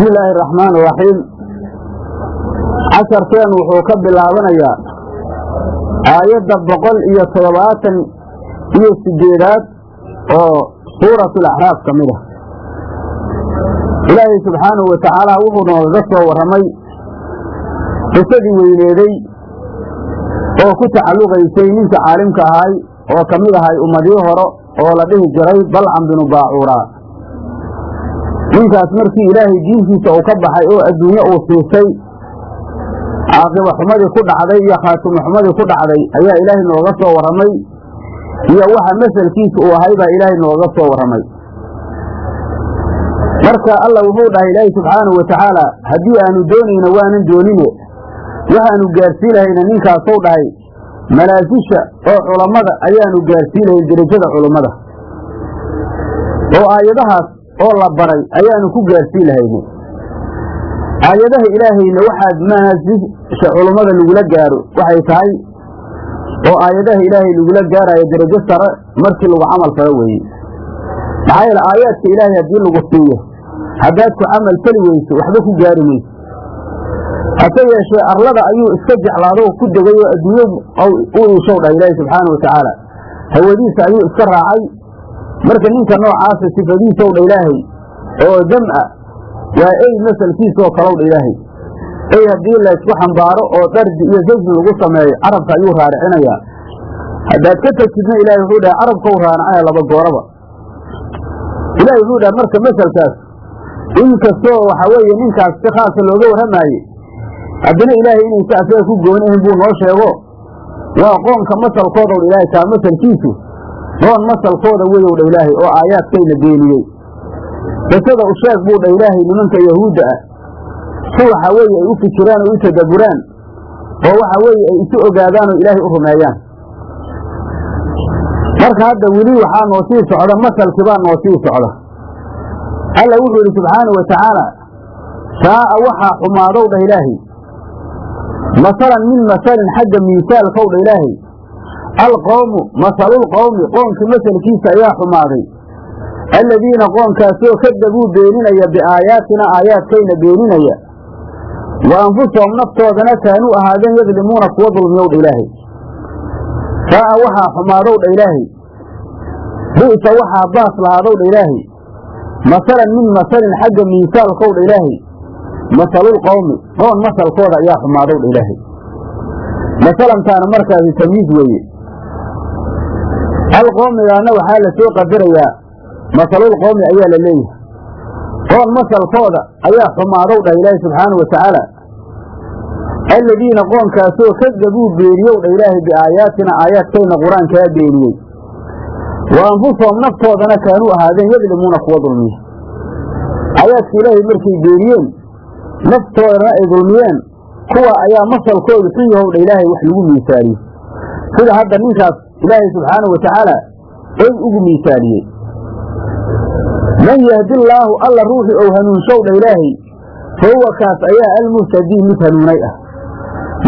bismi illaahi araxmaan iraxiim casharkeen wuxuu ka bilaabanayaa aayadda boqol iyo toddobaatan iyo sideedaad oo suuratu laxraaf ka mid ah. Ilaahay subxaanahu wa tacaala wuxuu noogaga soo warramay qisadii weyneeday oo ku tacalluqaysay ninka caalimka ahay oo ka mid ahay ummadii hore oo la dhihi jiray balcam binu baacuuraa ninkaas markii ilaahay diintiisa uu ka baxay oo adduunye uu siisay caaqiba xumadii ku dhacday iyo khaatimo xumadii ku dhacday ayaa ilaahay nooga soo warramay iyo waxa maselkiisa uu ahay baa ilaahay nooga soo warramay marka alla wuxuu dhahay ilaahay subxaanahu wa tacaala haddii aanu doonayna waanan doonine waxaanu gaarsiin lahayna ninkaasou dhahay malaasisha oo culammada ayaanu gaarsiin lahayn derajada culummada oo aayadahaas oo la baray ayaanu ku gaarsiin lahayne aayadaha ilaahayna waxaad manaasisha culummada lagula gaaro waxay tahay oo aayadaha ilaahay lagula gaarayo derajo sare markii lagu camal falo weeye. Maxaa yeele aayaadka ilaahay haddii lagu siiyo haddaad ku camal fali weyso waxba ku gaari mayso hase yeeshee arlada ayuu iska jeclaado ku degay oo adduunyo u iishow dhah ilaahi subxaana wa tacaala. Hawadiisa ayuu iska raacay marka ninka noocaasa sifadiisow dha ilaahay oo dam-a waa ey masalkiisaoo kalow dha ilaahay. Ey haddii laysku xambaaro oo dardi iyo sajni lagu sameeyo carabka ayuu raaricinayaa. Haddaad ka tegsidna ilahay wuxuu dhahay carabkau raaricaya laba gooraba. Ilahay wuxuu dhahay marka masalkaas inkastoo waxa weeye ninkaas si khaasa looga warramaaye haddana ilaahay inaysa asaga ku gooni ahayn buu noo sheego. Waa qoonka masalkoodaw ilaahay kaa masalkiisu qoon masalkooda weyow dha ilaahay oo aayaadkayna beeniyey qisada u sheeg buu dha ilaahay nimanka yahuudda ah. Si waxa weeye ay u fikiraan oo u tadabburaan oo waxa weeye ay isu ogaadaan oo ilaahay u rumeeyaan. Marka hadda weli waxaa noo sii socda masalkii baa noo sii socda. Alla wuxuu yidhi subxaana wa tacaala saa'a waxaa xumaadow dhah ilaahay. Masalan min masalin xagga miisaalkow dha ilaahay alqowmu masalulqowmi qoomkii masalkiisa ayaa xumaaday alladiina qoonkaasoo kadabuu beeninaya biaayaatina aayaadkayna beeninaya wa anfusahum naftoodana kaanuu ahaadeen yadlimuuna kuwa dulmiyow dha ilaahay saa'a waxaa xumaadow dha ilaahay bi'sa waxaa baas lahaadow dha ilaahay masalan min masalin xagga miisaalkow dha ilaahay masalulqowmi qoon masalkooda ayaa xumaadow dha ilaahay masalantaana markaasi tamyiis weeye alqoomigaana waxaa la soo qadarayaa. Masalulqowmi ayaa la leeyahay. Qoon masalkooda ayaa xumaadow dhah ilaahay subxaana wa tacaala. Alladiina qoonkaasoo kadabuu beeniyow dha ilaahay biaayaatina aayaadkayna qur'aankaa beeniyey wa anfusahum naftoodana kaanuu ahaadeen yadlimuuna kuwa dulmiya aayaadka ilaahay markay beeniyeen naftoodana ay dulmiyeen kuwa ayaa masalkoodu xun yahow dha ilaahay wax lagu miisaaliyo sida hadda ninkaas ilaahay subxaanau wa tacaala ey ugu miisaaliyey man yahdillaahu alla ruuxi ou hanuunshow dha ilaahay fa huwa kaas ayaa almuhtadii mid hanuunay ah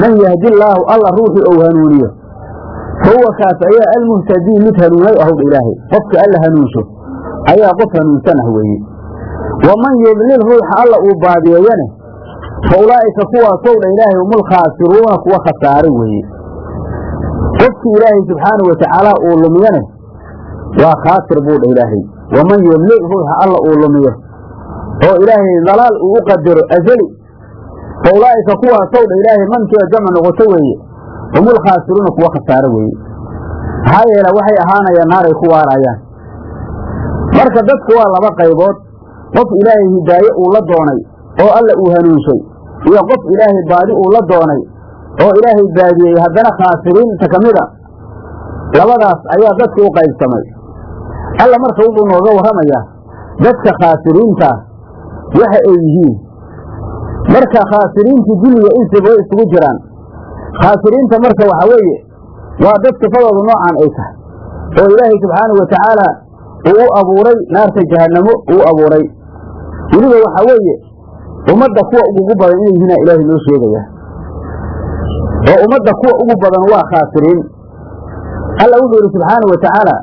man yahdillaahu alla ruuxi ou hanuuniyo fa huwa kaas ayaa almuhtadii mid hanuunay ahow dha ilaahay qofka alla hanuunsho ayaa qof hanuunsan ah weeye waman yudlil ruuxa alla uu baadiyeeyane fa ulaa'ika kuwaasow dha ilaahay humul khaasiruuna kuwa khasaare weeye qofkii ilaahay subxaanau wa tacaala uu lumiyane waa khaasir buu dha ilaahay. Waman yudlil ruuxa alla uu lumiyo. Oo ilaahay dalaal uu u qadaro azali fa ulaa'ika kuwaasow dha ilaahay mankiiba jama noqoto weeye humul khaasiruuna kuwa khasaare weeye. Maxaa yeele waxay ahaanayaan naaray ku waarayaan. Marka dadku waa laba qaybood qof ilaahay hidaaye uu la doonay oo alla uu hanuunshay iyo qof ilaahay baadi uu la doonay oo ilaahay baadiyey haddana khaasiriinta ka mida labadaas ayaa dadka u qaybsamay. Alla marka wuxuu nooga warramayaa dadka khaasiriintaa waxa ay yihiin. Marka khaasiriinta duniya insiba way isugu jiraan khaasiriinta marka waxa weeye waa dad sifadooda noocan ay tahay oo ilaahay subxaanau wa tacaala uu u abuuray naarta jahannamo uu abuuray. Weliba waxaa weeye ummadda kuwa ugu badan inay yihiina ilaahay noo sheegayaa oo ummadda kuwa ugu badan waa khaasiriin alla wuxuu yidhi subxaana wa tacaala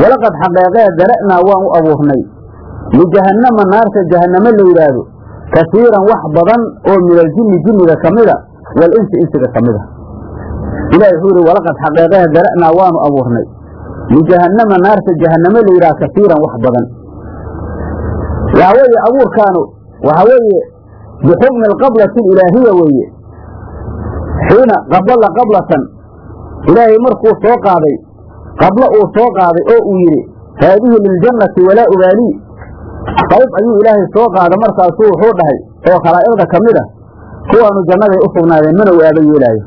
walaqad xaqeeqee dara'naa waan u abuurnay. Lijahannama naarta jahannamo la yidhaahdo kasiiran wax badan oo min aljinni jinniga ka mida insiga ka mida. Ilahi wuxuu yihi walaqad xaqeeqaha dara'naa waanu abuurnay. Lijahannama naarta jahannamo la yidhaha kasiiran wax badan. Waxa weeye abuurkaanu waxa weeye bixukmi alqablati alilaahiya weeye xiina qabala qablatan. Ilaahay markuu soo qaaday qablo uu soo qaaday oo uu yidhi haadihi liljannati walaa ubaalii qayb ayuu ilaahay soo qaada markaasuu wuxuu dhahay oo khalaa'iqda ka mid a kuwaanu jannaday u sugnaadeen mana u aaba yeelaayo.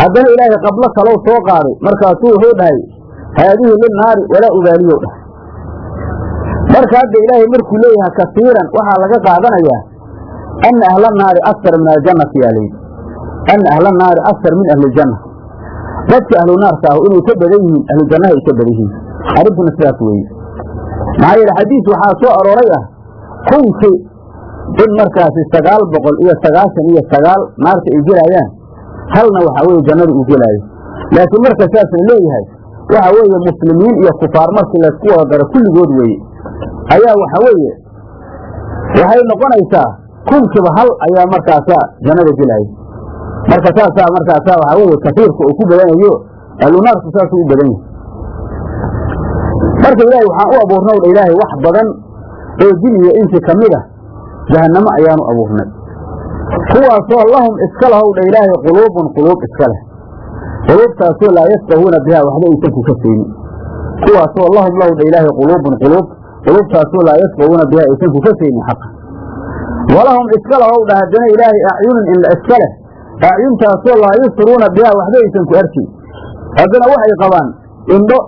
Haddana ilaahay qablo kalow soo qaaday markaasuu wuxuu dhahay haadihi lilnaari walaa ubaaliyow dhahay. Marka hadda ilaahay markuu leeyahay kasiiran waxaa laga qaadanayaa ana ahla naari akar min aljannati yaa layidhi ana ahla naari akar min ahli ljanna dadka ahlu naarka ahu inay ka badan yihiin ahlu jannaha ay ka badan yihiin arrintuna sidaas weeye maxaa yeele xadiis waxaa soo arooray ah kunkii in markaasi sagaal boqol iyo sagaashan iyo sagaal naarta ay gelaayaan halna waxaa weeye jannada uu gelaayo laakiin marka saas la leeyahay waxa weeye muslimiin iyo kufaar markii laysku wada daro kulligood weeye ayaa waxa weeye waxay noqonaysaa kunkiiba hal ayaa markaasaa jannada gelaayo marka saasaa markaasaa waxaa weeye kasiirka uu ku badanayo ahlunaarku saasuu u badan yahay marka ilaahay waxaan u abuurnay dha ilaahay wax badan oo jin iyo insi ka mid ah jahannamo ayaanu abuurnay. Kuwaasoo lahum iska lahow dha ilaahay quluubun quluub iska leh. Quluubtaasoo laa yafqahuuna bihaa waxba aysan ku kasaynin kuwaasoo lahum lahu dha ilaahay quluubun quluub quluubtaasoo laa yafqahuuna bihaa aysan ku kasaynin xaqa. Walahum iska lahow dha haddana ilaahay acyunun indha iska leh acyuntaasoo laa yubsiruuna bihaa waxba aysan ku arkin. Haddana waxay qabaan indho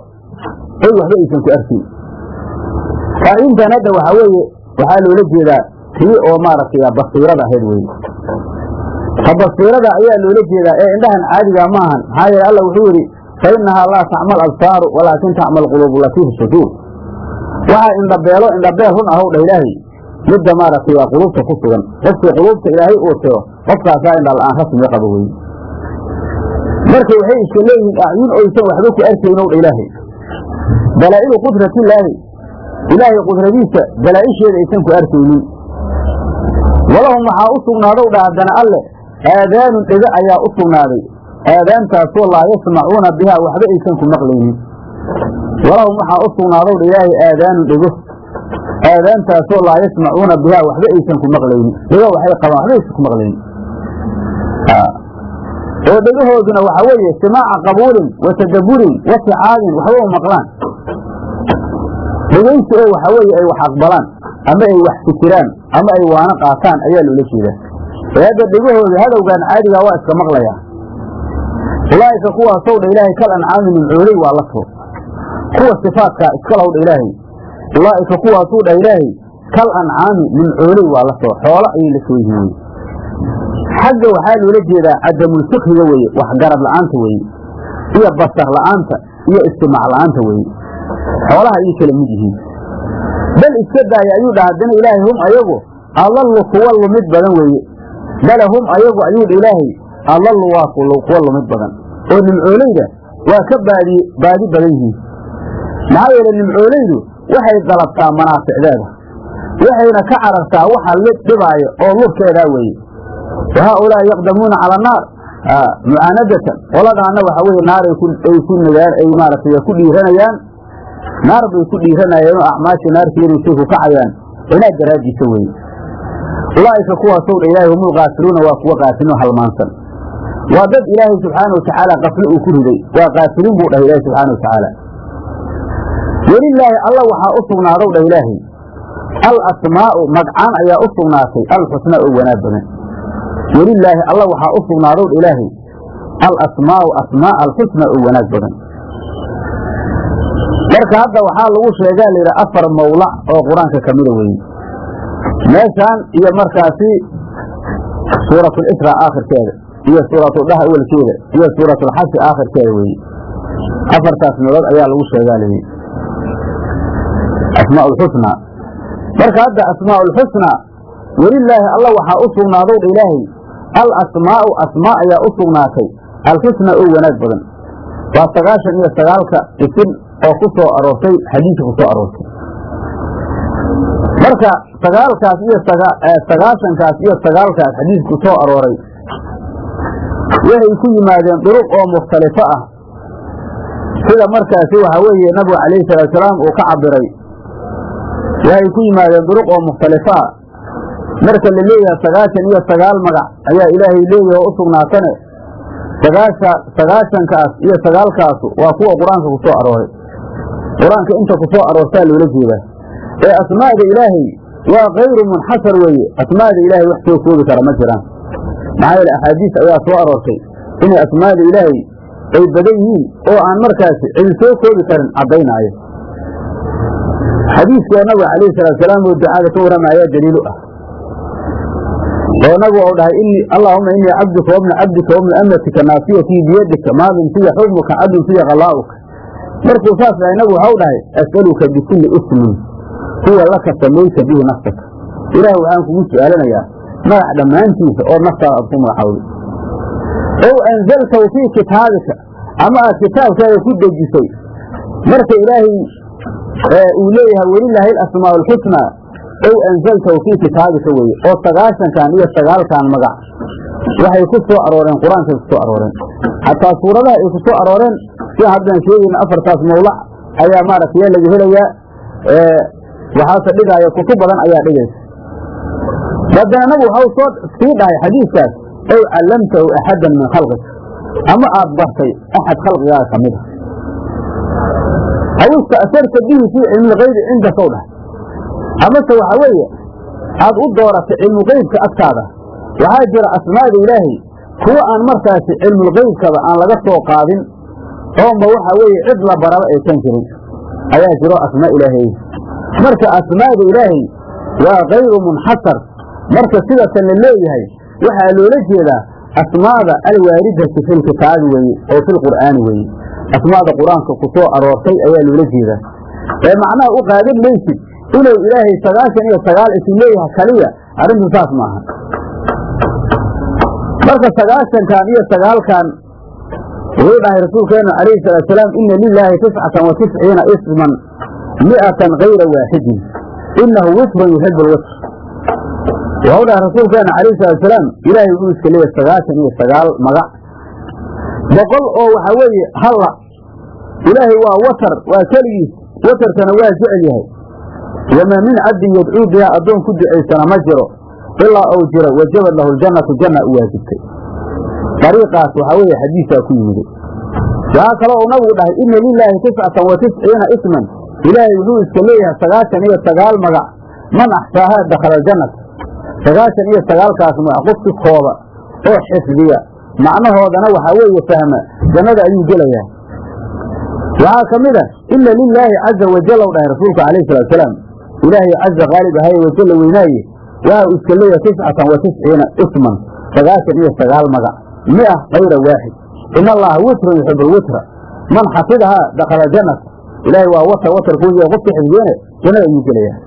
ay waxba aysan ku arkin. Acyuntan hadda waxaa weeye waxaa loola jeedaa tii oo maaragtay basiirada ahayd weye ta basiirada ayaa loola jeedaa ee indhahan caadiga maahan maxaa yeele alla wuxuu yidhi fa innahaa laa tacmal absaaru walaakin tacmal quluubu latii fi suduur waxaa indhabeelo indhabeel run ahow dhah ilaahay midda maaragtay waa quluubta ku sugan. Qofkii quluubta ilaahay uu tiro qofkaasaa indha la'aan rasmi qaba weye marka waxay iska leeyihiin acyun oysan waxba ku arkaynow dha ilaahay. Dalaa'ilu qudratillaahi ilaahay qudradiisa dalaa'isheeda aysan ku arkaynin. Walahum waxaa u sugnaadow dha haddana alle aadaanun dhego ayaa u sugnaaday. Aadaantaasoo laa yasmacuuna bihaa waxba aysan ku maqlaynin. Walahum waxaa u sugnaadow dha ilaahay aadaanun dhego aadaantaasoo laa yasmacuuna bihaa waxba aysan ku maqlaynin dhego waxay qabaan waxba aysan ku maqlaynin oo dhegahooduna waxaa weeye simaaca qabuulin wa tadaburin wa sicaadin waxba u maqlaan. Dhegaysi oo waxaa weeye ay wax aqbalaan ama ay wax fikiraan ama ay waano qaataan ayaa loola jeedaa. Ee hadda dhegahooda hadowgaan caadigaa waa iska maqlayaa ulaa'ika kuwaasow dha ilaahay kal ancaami nimcooley waa la too kuwa sifaadkaa iska low dha ilaahay ulaa'ika kuwaasuu dha ilaahay kal ancaami nimcooley waa la too xoolo ayay la soo yihiin. Xagga waxaa loola jeedaa cadamulfikriga weeye wax garab la'aanta weeye iyo basar la'aanta iyo istimaac la'aanta weeye. Xoolaha ayay kala mid yihiin. Bal iska daaya ayuu dha haddana ilaahay hum ayagu adallu kuwa lumid badan weeye. Bale hum ayagu ayuu dha ilaahay adallu waa kuwa lumid badan. Oo nimcooleyda waa ka baadi baadi badan yihiin. Maxaa yeele nimcooleydu waxay dalabtaa manaaficdeeda waxayna ka carartaa waxa dhibaayo oo lurkeedaa weeye. Wa yaqdamuuna cala annaar mucaanadatan. Qoladaana waxaa weye naar ay ku nagaan ay maaragtay ku dhiiranayaan. Naar bay ku dhiiranayeen oo acmaasha naarkeedaysay ku kacayaan inaad daraaddiisa weye ulaa'ika kuwaasow dha ilaahay humul kaafiruuna waa kuwa kaafiliin halmaansan. Waa dad ilaahay subxaana watacaala kafli uu ku riday. Waa kaafiliin buu dhahay ilaahay subxaana watacaala welilaahi alla waxaa u sugnaadow dhah ilaahay al asmaa'u magcaan ayaa u sugnaatay. Alxusna oo wanaag badan welilaahi alla waxaa u sugnaadow dha ilaahay al asmaa'u asmaa alxusna oo wanaag badan marka hadda waxaa lagu sheegaa layidhi afar mawlac oo qur'aanka ka mida meeshaan iyo markaasi suuratulisra aakhirkeeda iyo suuratudhaha awelkeeda iyo suuratulxasi aakhirkeeda weeye afartaas meelood ayaa lagu sheegaa layidhi asmaa lxusnaa marka hadda asmaa lxusnaa welilaahi alla waxaa u sugnaadow dha ilaahay. Al asmaa'u asmaa ayaa u sugnaatay. Alxusna oo wanaag badan. Waa sagaashan iyo sagaalka isin oo ku soo aroortay xadiidka ku soo aroortay. Marka sagaalkaas iyo sagaashankaas iyo sagaalkaas xadiidku soo arooray waxay ku yimaadeen duruq oo mukhtalifo ah. Sida markaasi waxa weeye nabigu calayhi salaatusalaam uu ka cabiray waxay ku yimaadeen duruq oo mukhtalifo ah marka la leeyahay sagaashan iyo sagaal magac ayaa ilaahay leeyahay oo u sugnaatane. Sagaasha sagaashankaas iyo sagaalkaasu waa kuwa qur'aanka ku soo arooray. Qur'aanka inta ku soo aroortaa loola jeedaa. Ee asmaa'da ilaahay waa kayru munxasar weeye. Asmaa'da ilaahay wax soo koobi kara ma jiraan. Maxaa yeele axaadiis ayaa soo aroortay inay asmaa'da ilaahay ay badan yihiin oo aan markaasi cidi soo koobi karin caddaynaayo xadiiskoo nabiga calayhi salaatusalaam oo ducaada ka warrama ayaa daliilu ah. Oo nabigu u dhahay allaahuma inii cabduka wabna cabdika wabna amatika naasiyatii biyadika maadin fiya xukmuka cadun fiya khalaa'uka markuu saas dhahay nabigu waxau dhahay as'aluka bikulli ismin huwa laka samayta bihi nafsaka. Ilaah waxaan kugu su'aalanayaa magac dhammaantiisa oo naftaada aad ku magacawday ow anzaltahu fii kitaabika ama aad kitaabkaaga ku dejisay. Marka ilaahay uu leeyahay welilaahi alasmaa alxusnaa ow anzaltahu fii kitaabika weye oo sagaashankan iyo sagaalkan magac. Waxay ku soo arooreen qur'aankay ku soo arooreen. Xataa suuradaha ay ku soo arooreen sida haddaan sheegayna afartaas mawlac ayaa maaragtay yaa laga helayaa waxaase dhigaaya kutub badan ayaa dhigaysa. Haddana nabigu waxau soo sii dhahay xadiiskaas ow callamtahu axadan min khalqika ama aad bartay axad khalqigaaga ka mid a aw ista'sarta bihi fii cilmilgaybi cindakow dhahay. Amase waxa weeye aad u dooratay cilmuqeybka agtaada. Waxaa jira asmaa'da ilaahay kuwa aan markaasi cilmulqeybkaba aan laga soo qaadin ooma waxa weeye cid la baraba aysan jirin. Ayaa jiro asmaa ilaahay. Marka asmaa'da ilaahay waa kayru munxasar. Marka sidatan la leeyahay waxaa loola jeedaa asmaada alwaaridati fi lkitaabi weeye oo fi lqur'aani weeye asmaada qur'aanka ku soo aroortay ayaa loola jeedaa. Ee macnaha u qaadan maysid inuu ilaahay sagaashan iyo sagaal isu leeyahay kaliya arrintu saas maaha. Marka sagaashankan iyo sagaalkan wuxuu dhahay rasuulkeenu calayhi salaatusalaam ina lilaahi tiscatan wa tisciina isman mi'atan kayra waaxidin. Inahu witrun yuxibu lwitr wuxuu dhahay rasuulkeenu calayhi salaatusalaam ilaahay wuxuu iska leeyahay sagaashan iyo sagaal magac. Boqol oo waxa weeye halla ilaahay waa watar waa keligiis watarkana waa jecel yahay. Wamaa min cabdin yadcuu bihaa addoon ku ducaysana ma jiro. Ilaa ou jiro wajabad lahu ljannatu janna u waajibtay. Dariiqaas waxaa weeye xadiisaa ku yimiday waxaa kaloo uu nabigu dhahay ina lilaahi tiscatan wa tisciina isman. Ilaahay wuxuu iska leeyahay sagaashan iyo sagaal magac. Man axsaahaa dakhala aljannata sagaashan iyo sagaalkaas magac qofki kooba oo xifdiya. Macnahoodana waxaa weeye fahma jannada ayuu gelayaa. Waxaa ka a ina lilaahi caza wajal dhahay rasuulku calayhi salaatusalaam ilaahay caza qaalib ahaye wajalla weynaaye. Waxa iska leeyahay tiscatan wa tisciina isman sagaashan iyo sagaal magac mia kayra waaxid. In allaha witrun yuxibu lwitra man xafidahaa dakhala jannata. Ilaahay waa watar watarkuuya qofka xifdiyene jannada ayuu gelayaa.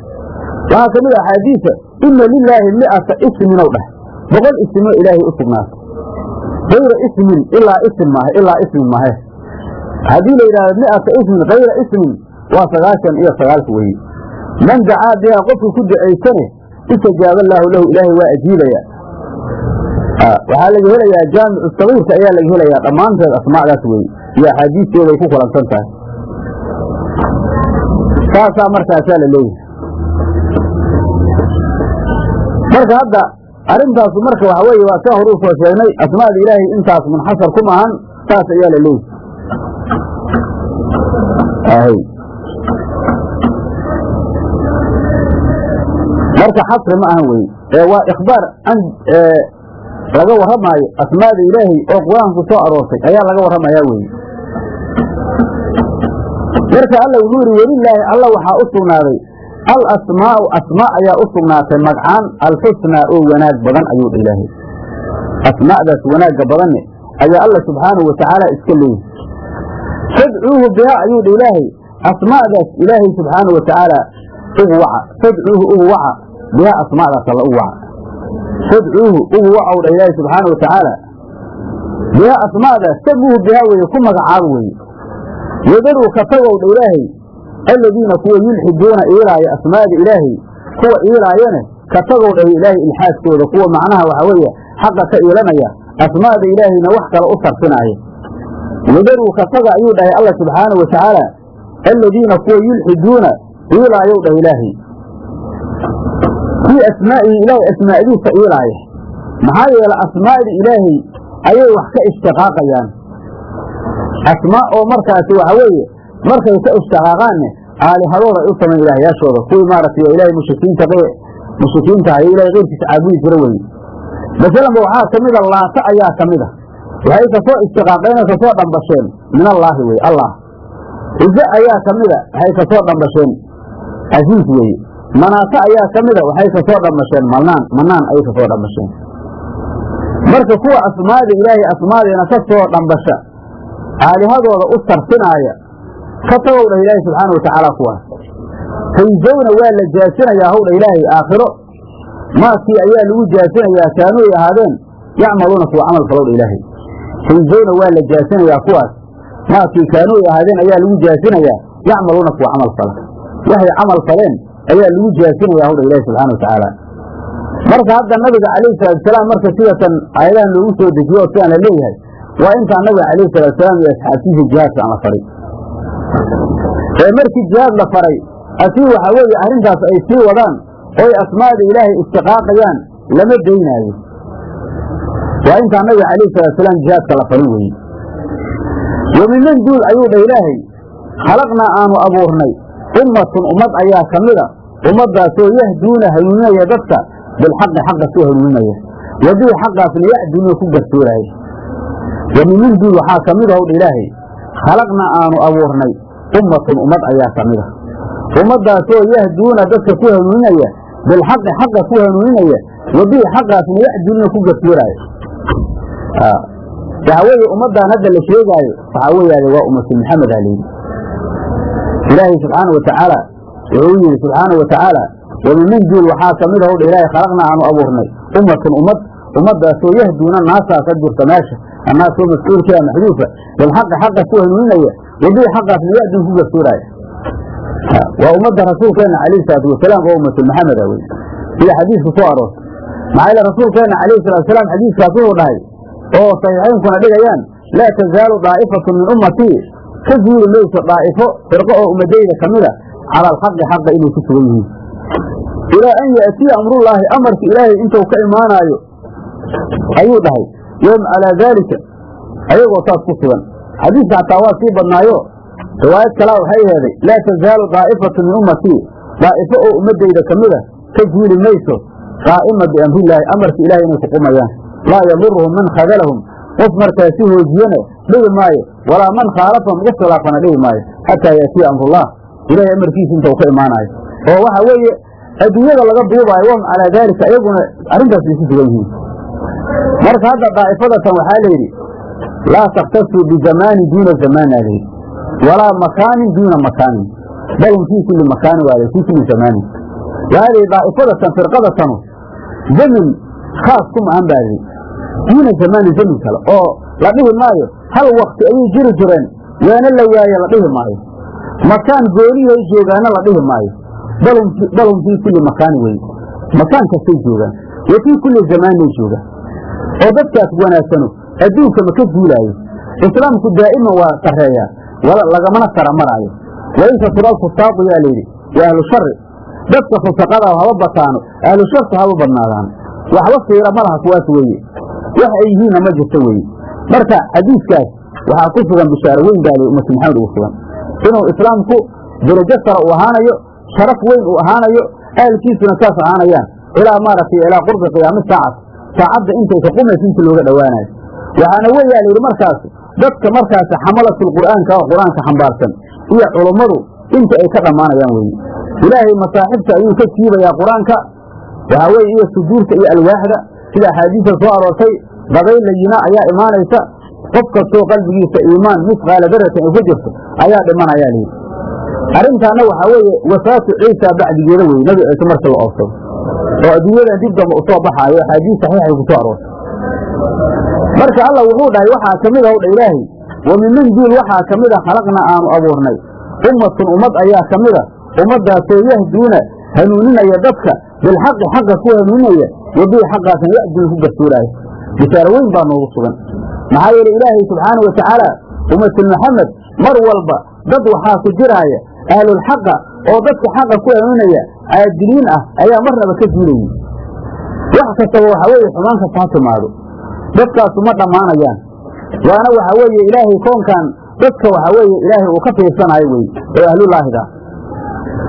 Waxaa ka a axaadiisa ina lilaahi mi'ata isminow dheh boqol ismo ilaahay u sugnaatay ismin ilaa ism maahe ilaa ismin mahe haddii la yidhahdo mi'ata ismin kayra ismin waa sagaashan iyo sagaalka weye man dacaa bihaa qofkii ku ducaysane istajaaba allaahu lahu ilaahay waa ajiibaya waxaa laga helayaa jaamicu sagiirka ayaa laga helayaa dhammaanteed asmaacdaas weye iyo axaadiisteeda ay ku kulansan tahay saasaa markaasaa la leeyahay marka hadda arrintaasu marka waxa weeye waa kaa hor u soo sheegnay asmaada ilaahay intaas munxasar ku maahan saas ayaa la leeyahay. Marka xasri ma ahan weye ee waa ikhbaar an laga warramaayo asmaada ilaahay oo qur'aanku soo aroortay ayaa laga warramayaa weye marka alla wuxuu yidhi welilaahi alla waxaa u sugnaaday al asmaa'u asmaa ayaa u sugnaatay magcaan alxusnaa oo wanaag badan ayuu dha ilaahay. Asmaa'daas wanaagga badanne ayaa alla subxaanahu watacaala iska leeyahy fadcuuhu bihaa ayuu dha ilaahay. Asmaa'daas ilaahay subxaanahu watacaala ugu waca. Fadcuuhu ugu waca bihaa asmaa'daas alla ugu waca. Fadcuuhu ugu wacow dha ilaahay subxaana watacaala bihaa asmaa'daas samuuhu bihaa weeye ku magacaabo weeye. Wadaruu ka tagow dha ilaahay aladiina kuwa yulxiduuna iilaaya asmaada ilaahay kuwa iilaayane ka tagow dhahay ilaahay ilxaadkooda kuwa macnaha waxa weeye xaqa ka iilanaya asmaada ilaahayna wax kale u sarfinaaya wadaruu ka taga ayuu dhahay alla subxaanau wa tacaala aladiina kuwa yulxiduuna iilaayow dhah ilaahay fii asmaa'ihi ilaahay asmaa'diisa iilaaya maxaa yeele asmaa'da ilaahay ayay wax ka ishtiqaaqayaan asmaa oo markaasi waxa weeye markay ka ishtiqaaqaanne aalihadooda ay u samayn ilaahyaashooda kuwii maaragtay ilaahay mushrikiinta mushrikiinta ayo ilahay keyrkiisa caabudi jira weye masalanba waxaa ka mida laata ayaa ka mida waxay ka soo ishtiqaaqeen oo ka soo dhambasheen. Min allaahi weye allah. Cize ayaa ka mida waxay ka soo dhambasheen. Casiis weeye manaato ayaa ka mida waxay ka soo dhambasheen. Malnaan manaan ayay ka soo dhambasheen. Marka kuwa asmaada ilaahay asmaadiina ka soo dhambasha. Aalihadooda u sarfinaaya ka tagow dhah ilaahay subxaana wa tacaala kuwaas fayjawna waa la jaasinayaa howdha ilaahay aakhiro. Maakii ayaa lagu jaasinayaa kaanuu ay ahaadeen yacmaluuna kuwa camal falowdha ilaahay. Fayjawna waa la jaasinayaa kuwaas maakii kaanuu ay ahaadeen ayaa lagu jaasinayaa yacmaluuna kuwa camal fala waxay camal faleen ayaa lagu jaasinayaa howdha ilaahay subxana wa tacaala marka hadda nabiga calayhi salaatusalaam marka sidatan aayadahan loogu soo dejiyo oo sidaan la leeyahay waa intaa nabiga calayhi salaatusalaam iyo asxaabtiisa jihaadka aan la faray ee markii jihaad la faray asii waxaa weeye arrintaas ay sii wadaan oy asmaada ilaahay istiqaaqayaan lama daynaayo waa intaa nabiga calayhi salaatusalaam jihaadka la farin weeye wa miman duul ayuu dha ilaahay khalaqnaa aanu abuurnay. Ummatun ummad ayaa ka mida ummaddaasoo yahduuna hanuuninaya dadka bilxaqi xaqa ku hanuuninaya wadii xaqaasna yacduuna ku garsooraya wa mimin duul waxaa ka mid howdha ilaahay khalaqnaa aanu abuurnay ummatun ummad ayaa ka mida ummaddaasoo yahduuna dadka ku hanuuninaya bilxaqi xaqa ku hanuuninaya wadii xaqaasna yacduuna ku garsooraya waxa weeye ummaddan hadda la sheegaayo waxaa weeyaade waa ummatu maxamed layidhi ilaahay subxaana wa tacaala wuxuu yidhi subxaana wa tacaala wamimin duul waxaa ka mid howdha ilaahay khalaqnaa aanu abuurnay. Ummatun ummad ummaddaasoo yahduuna naasaa ka jirta meesha annaasoo mascuulkiia maxduufa bilxaqi xaqa ku hanuuninaya wadii xaqaasna ya'dun ku garsooraya waa ummadda rasuulkeenna calayhi salaatu wasalaam oo ummatu maxameda wey sida xadiisku soo aroortay maxaa yeele rasuulkeenna calayhi salatu wasalaam xadiiskaas wuxuu dhahay oo saxiixaynkuna dhigayaan laa tazaalu daa'ifatu min ummatii ka zuuli mayso daa'ifo firqo oo ummadayda ka mida cala alxaqi xaqa inay ku sugan yihiin ilaa an ya'tiya amrullaahi amarka ilaahay intuu ka imaanaayo ayuu dhahay yom calaa daalika ayagoo saas ku sugan xadiiska xataa waa sii badnaayo riwaayad kalaa waxay heeday laa tazaalu daa'ifatu min ummatii daa'ifo oo ummadayda ka mida ka zuuli mayso qaa'ima biamrillaahi amarka ilahay inay ku qumayaan laa yaduruhum man khadalahum qof markaasi hoojiyana dhihi maayo walaa man khaalafahum qof khilaafana dhihi maayo xataa yaatiya amrullah ilahay amarkiisa inta uu ka imaanayo oo waxa weeye adduunyada laga duubaayo wahum calaa daalika iyaguna arrintaas bay ku sugan yihiin marka hadda daa'ifadatan waxaa layidhi laa takhtasuu bizamaanin duuna zamaana layidhi walaa makaanin duuna makaanin bal hum fii kulli makaanin waa fii kulli zamaanin waxaa layidhi daa'ifadatan firqadatanu zamin khaas ku mahan baa layidhi duuna zamaani zamin kale oo la dhihi maayo hal wakti ayay jiri jireen waana la waaye la dhihi maayo. Makaan goonihay joogaana la dhihi maayo. Bal hum fii kulli makaani weye makaan kastay joogaan. Wa fii kulli zamaannay joogaan oo dadkaas wanaagsano adduunka ma ka guulaayo? Islaamku daa'iman waa sarreeyaa lagamana saramaraayo wain kasura alfusaaqu yaa layidhi wa ahlu shari dadka fusaqada haba bataano ahlu sharku haba badnaadaan. Waxba fiira ma laha kuwaas weeye. Wax ay yihiinna ma jirto weeye. Marka xadiiskaas waxaa ku sugan bishaaro weyn baa lii ummatu maxamed ugu sugan. Inuu islaamku darajo sara uu ahaanayo sharaf weyn uu ahaanayo ahalkiisuna saas ahaanayaan. Ilaa maaragtay ilaa qurbi qiyaami saacad saacadda intay ka qumaysa inta looga dhowaanayo. Waxaana weeyaa layidhi markaas dadka markaas xamalatul qur'aanka oo qur'aanka xambaarsan iyo culummadu inta ay ka dhammaanayaan weeye ilaahay masaaxibta ayuu ka siibayaa qur'aanka. Waxaa weeye iyo sujuurta iyo alwaaxda. Sida axaadiista soo aroortay dabayl layina ayaa imaanaysa. Qof kastoo qalbigiisa iimaan misqaala daratin ay ku jirto ayaa dhimanayaa layidhi arrintaana waxaa weeye wafaatu ciisa bacdigeeda weye nebi ciise markii la oobsado oo adduunyadan dib damba u soo baxaayo axaadiis saxiixay ku soo aroortay marka alla wuxuu dhahay waxaa ka mid a dha ilaahay wa mimin duul waxaa ka mida khalaqna aanu abuurnay. Ummatun ummad ayaa ka mida ummaddaasoo yahduuna hanuuninaya dadka bilxaqi xaqa ku hanuuninaya wadii xaqaasan ya'dii ku garsooraayo bishaaro weyn baa noogu sugan. Maxaa yeele ilaahay subxaana wa tacaala ummatul maxamed mar walba dad waxaa ku jiraaya ahlulxaqa oo dadka xaqa ku hanuuninaya caadiliin ah ayaa marnaba ka duulayay wax kastaba waxa weeye xumaan kasta ha timaado. Dadkaasu ma dhammaanayaan. Waana waxa weeye ilaahay koonkan dadka waxa weeye ilaahay uu ka fiirsanayo wey oo ahlullaahiga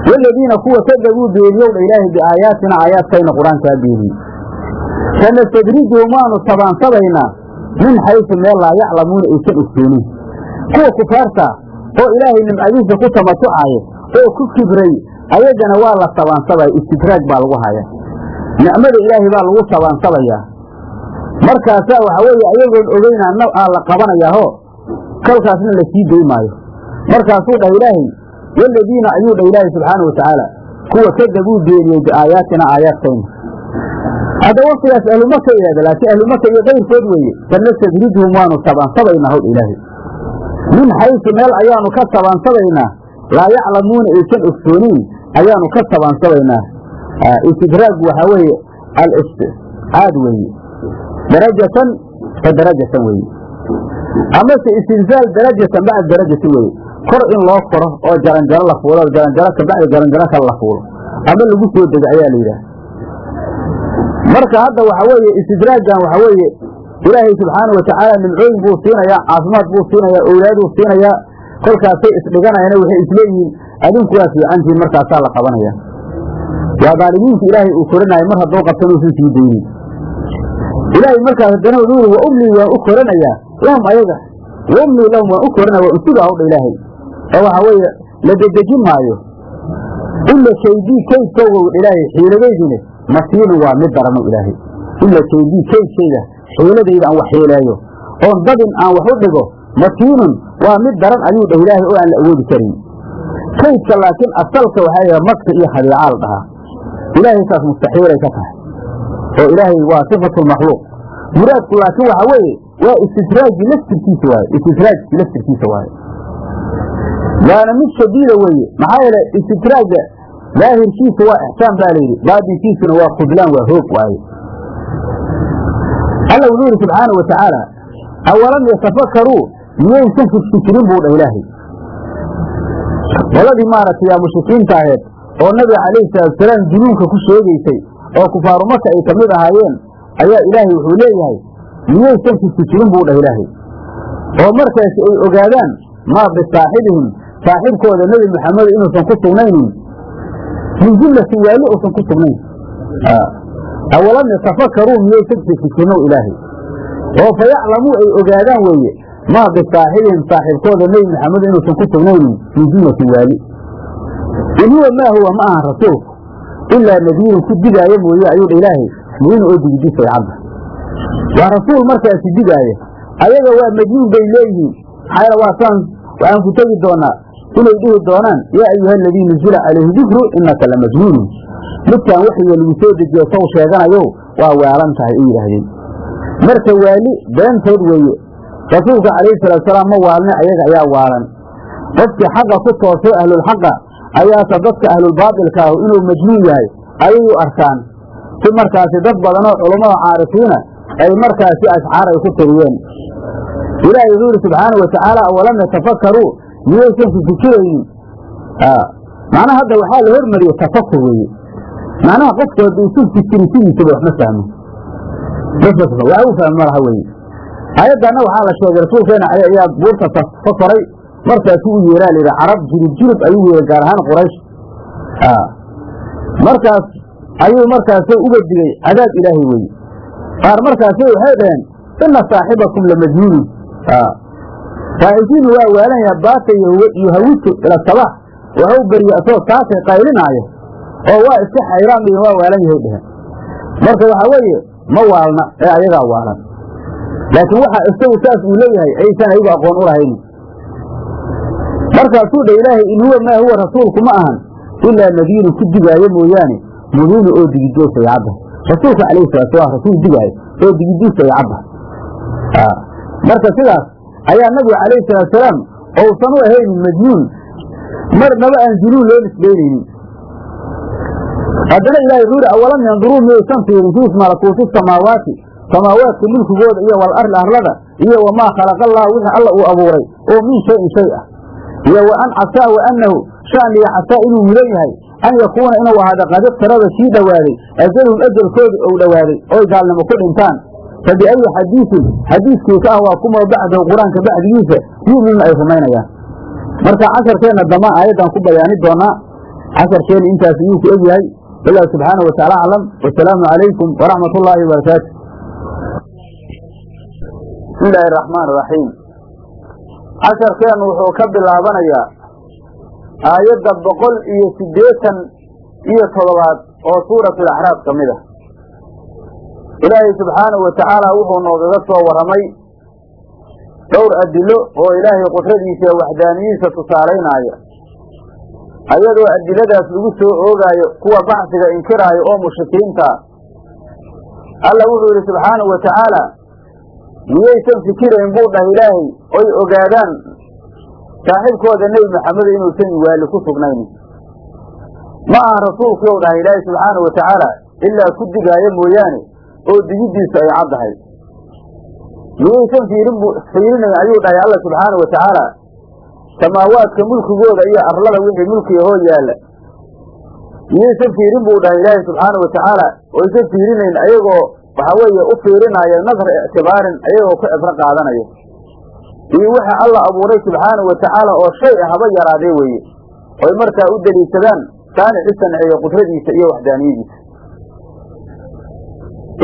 waladiina kuwa kadabuu beeniyowdha ilaahay biaayaatina aayaadkayna qur'aankaa beeniyey sanastadrijuhum waanu tabaansabaynaa min xaysu meel laa yaclamuuna aysan ogsoonin kuwa kufaarta oo ilaahay nimcadiisa ku tamatucaayo oo ku kibray ayagana waa la tabaansabaya istidraag baa lagu haya nicmada ilaahay baa lagu tabaansabayaa markaasaa waxa weeye ayagoon ogeynaa nab aa la qabanayaaho kolkaasna la sii day maayo. Markaasuu dhah ilaahay waladiina ayuu dhah ilaahay subxaana wa tacaala kuwa kadabuu beeniyey biaayaatina aayaadkayna hadda waktigaas ahlumaka ihahda laakiin ahlumaka iyo kayrkood weeye sanastadrijuhum waanu tabaansabaynaa howdha ilaahay. Min xaysu meel ayaanu ka tabaansabaynaa laa yaclamuuna aysan ogsoonin ayaanu ka tabaansabaynaa istidraag waxaa weeye alcaad weeye darajatan fa darajatan weeye amase istinzaal darajatan bacda darajati weeye kor in loo koro oo jaranjaro la fuulo jaranjaro kabacdi jaranjaro kale la fuulo. Ama lagu soo dego ayaa la yidhaha marka hadda waxa weeye istidraagan waxa weeye ilaahay subxaana wa tacaala nimcooyin buu siinayaa caafimaad buu siinayaa owlaaduu siinayaa. Kolkaasay isdhiganayana waxay isleeyihiin adinku waa markaasaa la qabanaya. Waa daalimiinta ilaahay uu koranayo mar hadduu qabtan uusan sii daynin. Ilaahay markaas haddana wuxuu yidhi wa umlii waan u koranayaa lahum ayaga. Wa umlii lahum waan u koranaya waa unsuga hawdha ilaahay. Oo waxa weeye la dedejin maayo. Ila kaydii kaydkowgow ilaahay xiiladaydine masiinu waa mid darano ilaahay. Ila kaydii kaydkayda xiiladayda aan wax xiileeyo oon dadin aan wax u dhigo masiinun waa mid daran ayuu dhah ilaahay oo aan la awoodi karin kaydka laakiin asalka waxaa maska iyo khadiicaa la dhahaa. Ilaahay saas mustaxiilay ka tahay. Oo ilaahay waa sifatulmakhluuq muraadku laakiin waxa weeye waa istidraaji laftirkiisa waaye istidraajki laftirkiisa waaye. Waana mid shadiida weeye. Maxaa yeele istidraaja daahirkiisa waa ixsaan baa layidhi baadinkiisuna waa khudlaan waa hoog waaye. Alla wuxuu yidhi subxaana wa tacaala awalam yatafakaruu miyaysan fikfikirin buu dhah ilaahay qoladii maaragtay mushrikiinta aheed oo nabiga calayhi salaatusalaam junuunka ku sheegaysay oo kufaaru maka ay ka mid ahaayeen ayaa ilaahay wuxuu leeyahay miyaysan fikfikirin buu dhah ilaahay. Oo markaasi ay ogaadaan maa bisaaxibihim saaxibkooda nebi maxamed inuusan ku sugnaynin min jumlatin waali uusan ku sugnayn. Awalam yatafakaruu miyaysan fikfikirinow ilaahay. Oo fa yaclamuu ay ogaadaan weeye maa bisaaxibihim saaxibkooda nebi maxamed inuusan ku sugnaynin min jumlatin waali in huwa maa huwa ma ahan rasuulku ilaa nadiirun ku digaayo mooye ayuu dha ilaahay mubiin oo digidisay cadda waa rasuul markaasi digaaya ayaga waa majnuun bay leeyihiin. Maxaa waa waxaan ku tegi doonaa inay dhihi doonaan yaa ayuha aladii nuzila calayhi dikru inaka la majnuunun midkaan waxiga lagu soo dejiyo saw sheeganayo waa waalan tahay u yidhaahdeen. Marka waali beentood weeye rasuulka calayhi salaatusalaam ma waalne ayaga ayaa waalan. Qofkii xaqa ku toosay ahlulxaqa ayaase dadka ahlulbaatilka ahu inuu majnuun yahay ayay u arkaan. Si markaasi dad badanoo culummada caarifiina ay markaasi ashcaar ay ku tiriyeen ilaahay wuxuu yidhi subxaana wa tacaala awalam yatafakaruu miyaysan ku fikiraynin. Macnaha hadda waxaa la hormariye tafakur weeye. Macnaha qofku hadduu isu fikiri sidiisaba wax ma fahmo. Fahmo malaha weye aayaddanna waxaa la sheegay rasuulkeena ayaa buurta fafaray markaasuu u yeeraa la yidhi carab jurub jurub ayuu yeeray gaar ahaan quraysh. Markaas ayuu markaas uga digay cadaab ilaahay weye qaar markaasi waxay dhaheen ina saaxibakum lamajnuunun saaxiibkiinu waa waalanyaa baata yohawitu ila sabax waxu berye asoo saakay qaylinaayo oo waa iska xayraan dhihin waa waalan yahay dheheen marka waxaa weeye ma waalna. Ee ayagaa waalan laakiin waxa isagu saas uu leeyahay aysan ayagu aqoon u lahaynin markaasuu dha ilaahay in huwa maa huwa rasuulku ma ahan ilaa nadiirun ku digaayo mooyaane mubiinu oo digidoosaya cadda rasuulka calayhi salaatu waa rasuul digaayo oo digidiisaya cadda marka sidaas ayaa nabigu calayhi salaatusalaam ousan u ahaynin majnuun. Marnaba aan junuun loo nisbaynaynin. Haddana ilahay wuxuu yidhi awalam yanduruu miyaysan fiirin fii malakuuti samaawaati samaawaadka mulkigooda iyo wal arli arlada iyo wamaa khalaqa allahu wixii alla uu abuuray oo min shayin shay ah. Iyo wa an casaa wa annahu casaa inuu mudan yahay an yakuuna inuu ahaada qad iqtaraba sii dhowaaday ajalhum ajalkooda ou dhowaaday oy gaalnimo ku dhintaan. Fa biayi xadiisin xadiiskiisa ah waa kuma bacdahu qur'aanka bacdigiisa yu'minuuna ay rumaynayaan. Marka casharkeenna dama aayaddan ku bayaani doonaa casharkeenna intaas iyuu ku egyahay. Wallahu subxaana wa taala aclam wasalaamu calaykum waraxmat ullaahi wabarakaatu bismi illaahi araxmaan iraxiim casharkeennu wuxuu ka bilaabanayaa aayadda boqol iyo siddeetan iyo toddobaad oo suuratul axraaf ka mid ah. Ilaahay subxaanahu wa tacaala wuxuu noogaga soo warramay dhowr adilo oo ilaahay qudradiisa ee waxdaaniyihiisa tusaalaynaayo ayadoo adiladaas lagu soo oogaayo kuwa baxsiga inkiraayo oo mushrikiinta. Alla wuxuu yidhi subxaanahu wa tacaala miyaysan fikirayn buu dhah ilaahay oy ogaadaan. Saaxiibkooda nebi maxamedo inuusan waali ku sugnaynin ma aha rasuulkii ou dhahay ilaahay subxaanahu wa tacaala ilaa ku digaayo mooyaane oo digiddiisu ay caddahay miyaysan fiirin bu fiirinayn ayuu dhahay alla subxaanahu wa tacaala samaawaadka mulkigooda iyo arlada wixii mulkiga hoo yaalla. Miyaysan fiirin buu dhahay ilaahay subxaanahu wa tacaala oysan fiirinayn ayagoo waxa weeye u fiirinaayo nadar ictibaarin ayagoo ku cibro qaadanayo. Iyo waxa alla abuuray subxaanahu wa tacaala oo shay ah haba yaraadee weeye. Oy markaa u deliishadaan saanici sanceeyo qudradiisa iyo waxdaaniyadiisa.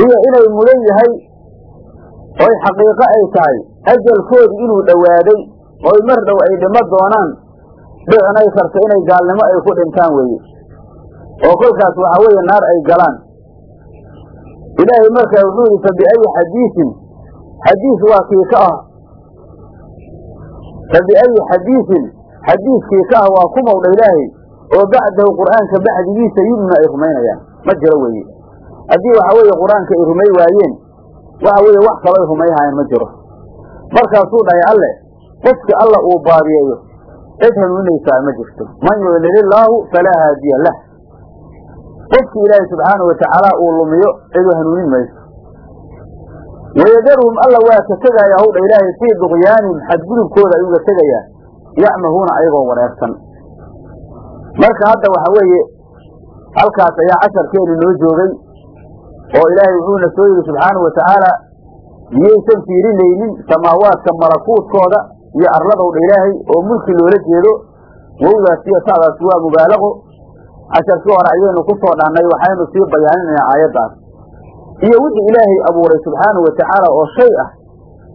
Iyo inay mudan yahay oy xaqiiqo ay tahay ajalkoodu inuu dhowaaday oy mar dhow ay dhimo doonaan dhicinay karto inay gaalnimo ay ku dhintaan weeye. Oo kolkaas waxa weeye naar ay galaan ilaahay markaa wuxuu yidhi fa biayi xadiisin. Xadiis waa kii ka ah. Fa biayi xadiisin. Xadiiskii ka ah waa kumowdha ilaahay oo bacdahu qur'aanka bacdigiisa yumna ay rumaynayaan. Ma jiro weeye. Haddii waxa weeye qur'aanka ay rumay waayeen waxa weeye wax kalo ay rumayhaayeen ma jiro. Markaasuu dhahay alle qofki alla uu baadiyeeyo cid hanuuninaysaa ma jirto. Man yudlil illaahu falaa haadiya lah qofkii ilaahay subxaanahu watacaala uu lumiyo cidu hanuunin mayso. Wayadaruhum alla waa ka tegaaya hawdha ilaahay fii duqyaanihim xadgudubkooda ayuu ga tegayaa yacmahuuna ayagoo wareersan. Marka hadda waxa weeye halkaas ayaa casharkeenu noo joogay oo ilaahay wuxuuna soo yidhi subxaanahu watacaala miyaysan fiirinaynin samaawaadka malakuutkooda iyo arladowdha ilaahay oo mulki loola jeedo wowdaas iyo ta'daas waa mubaalaqo casharkii hore ayaynu ku soo dhannay waxaynu sii bayaaninaynaa aayaddaas. Iyo wixii ilaahay abuuray subxaanahu watacaala oo shay ah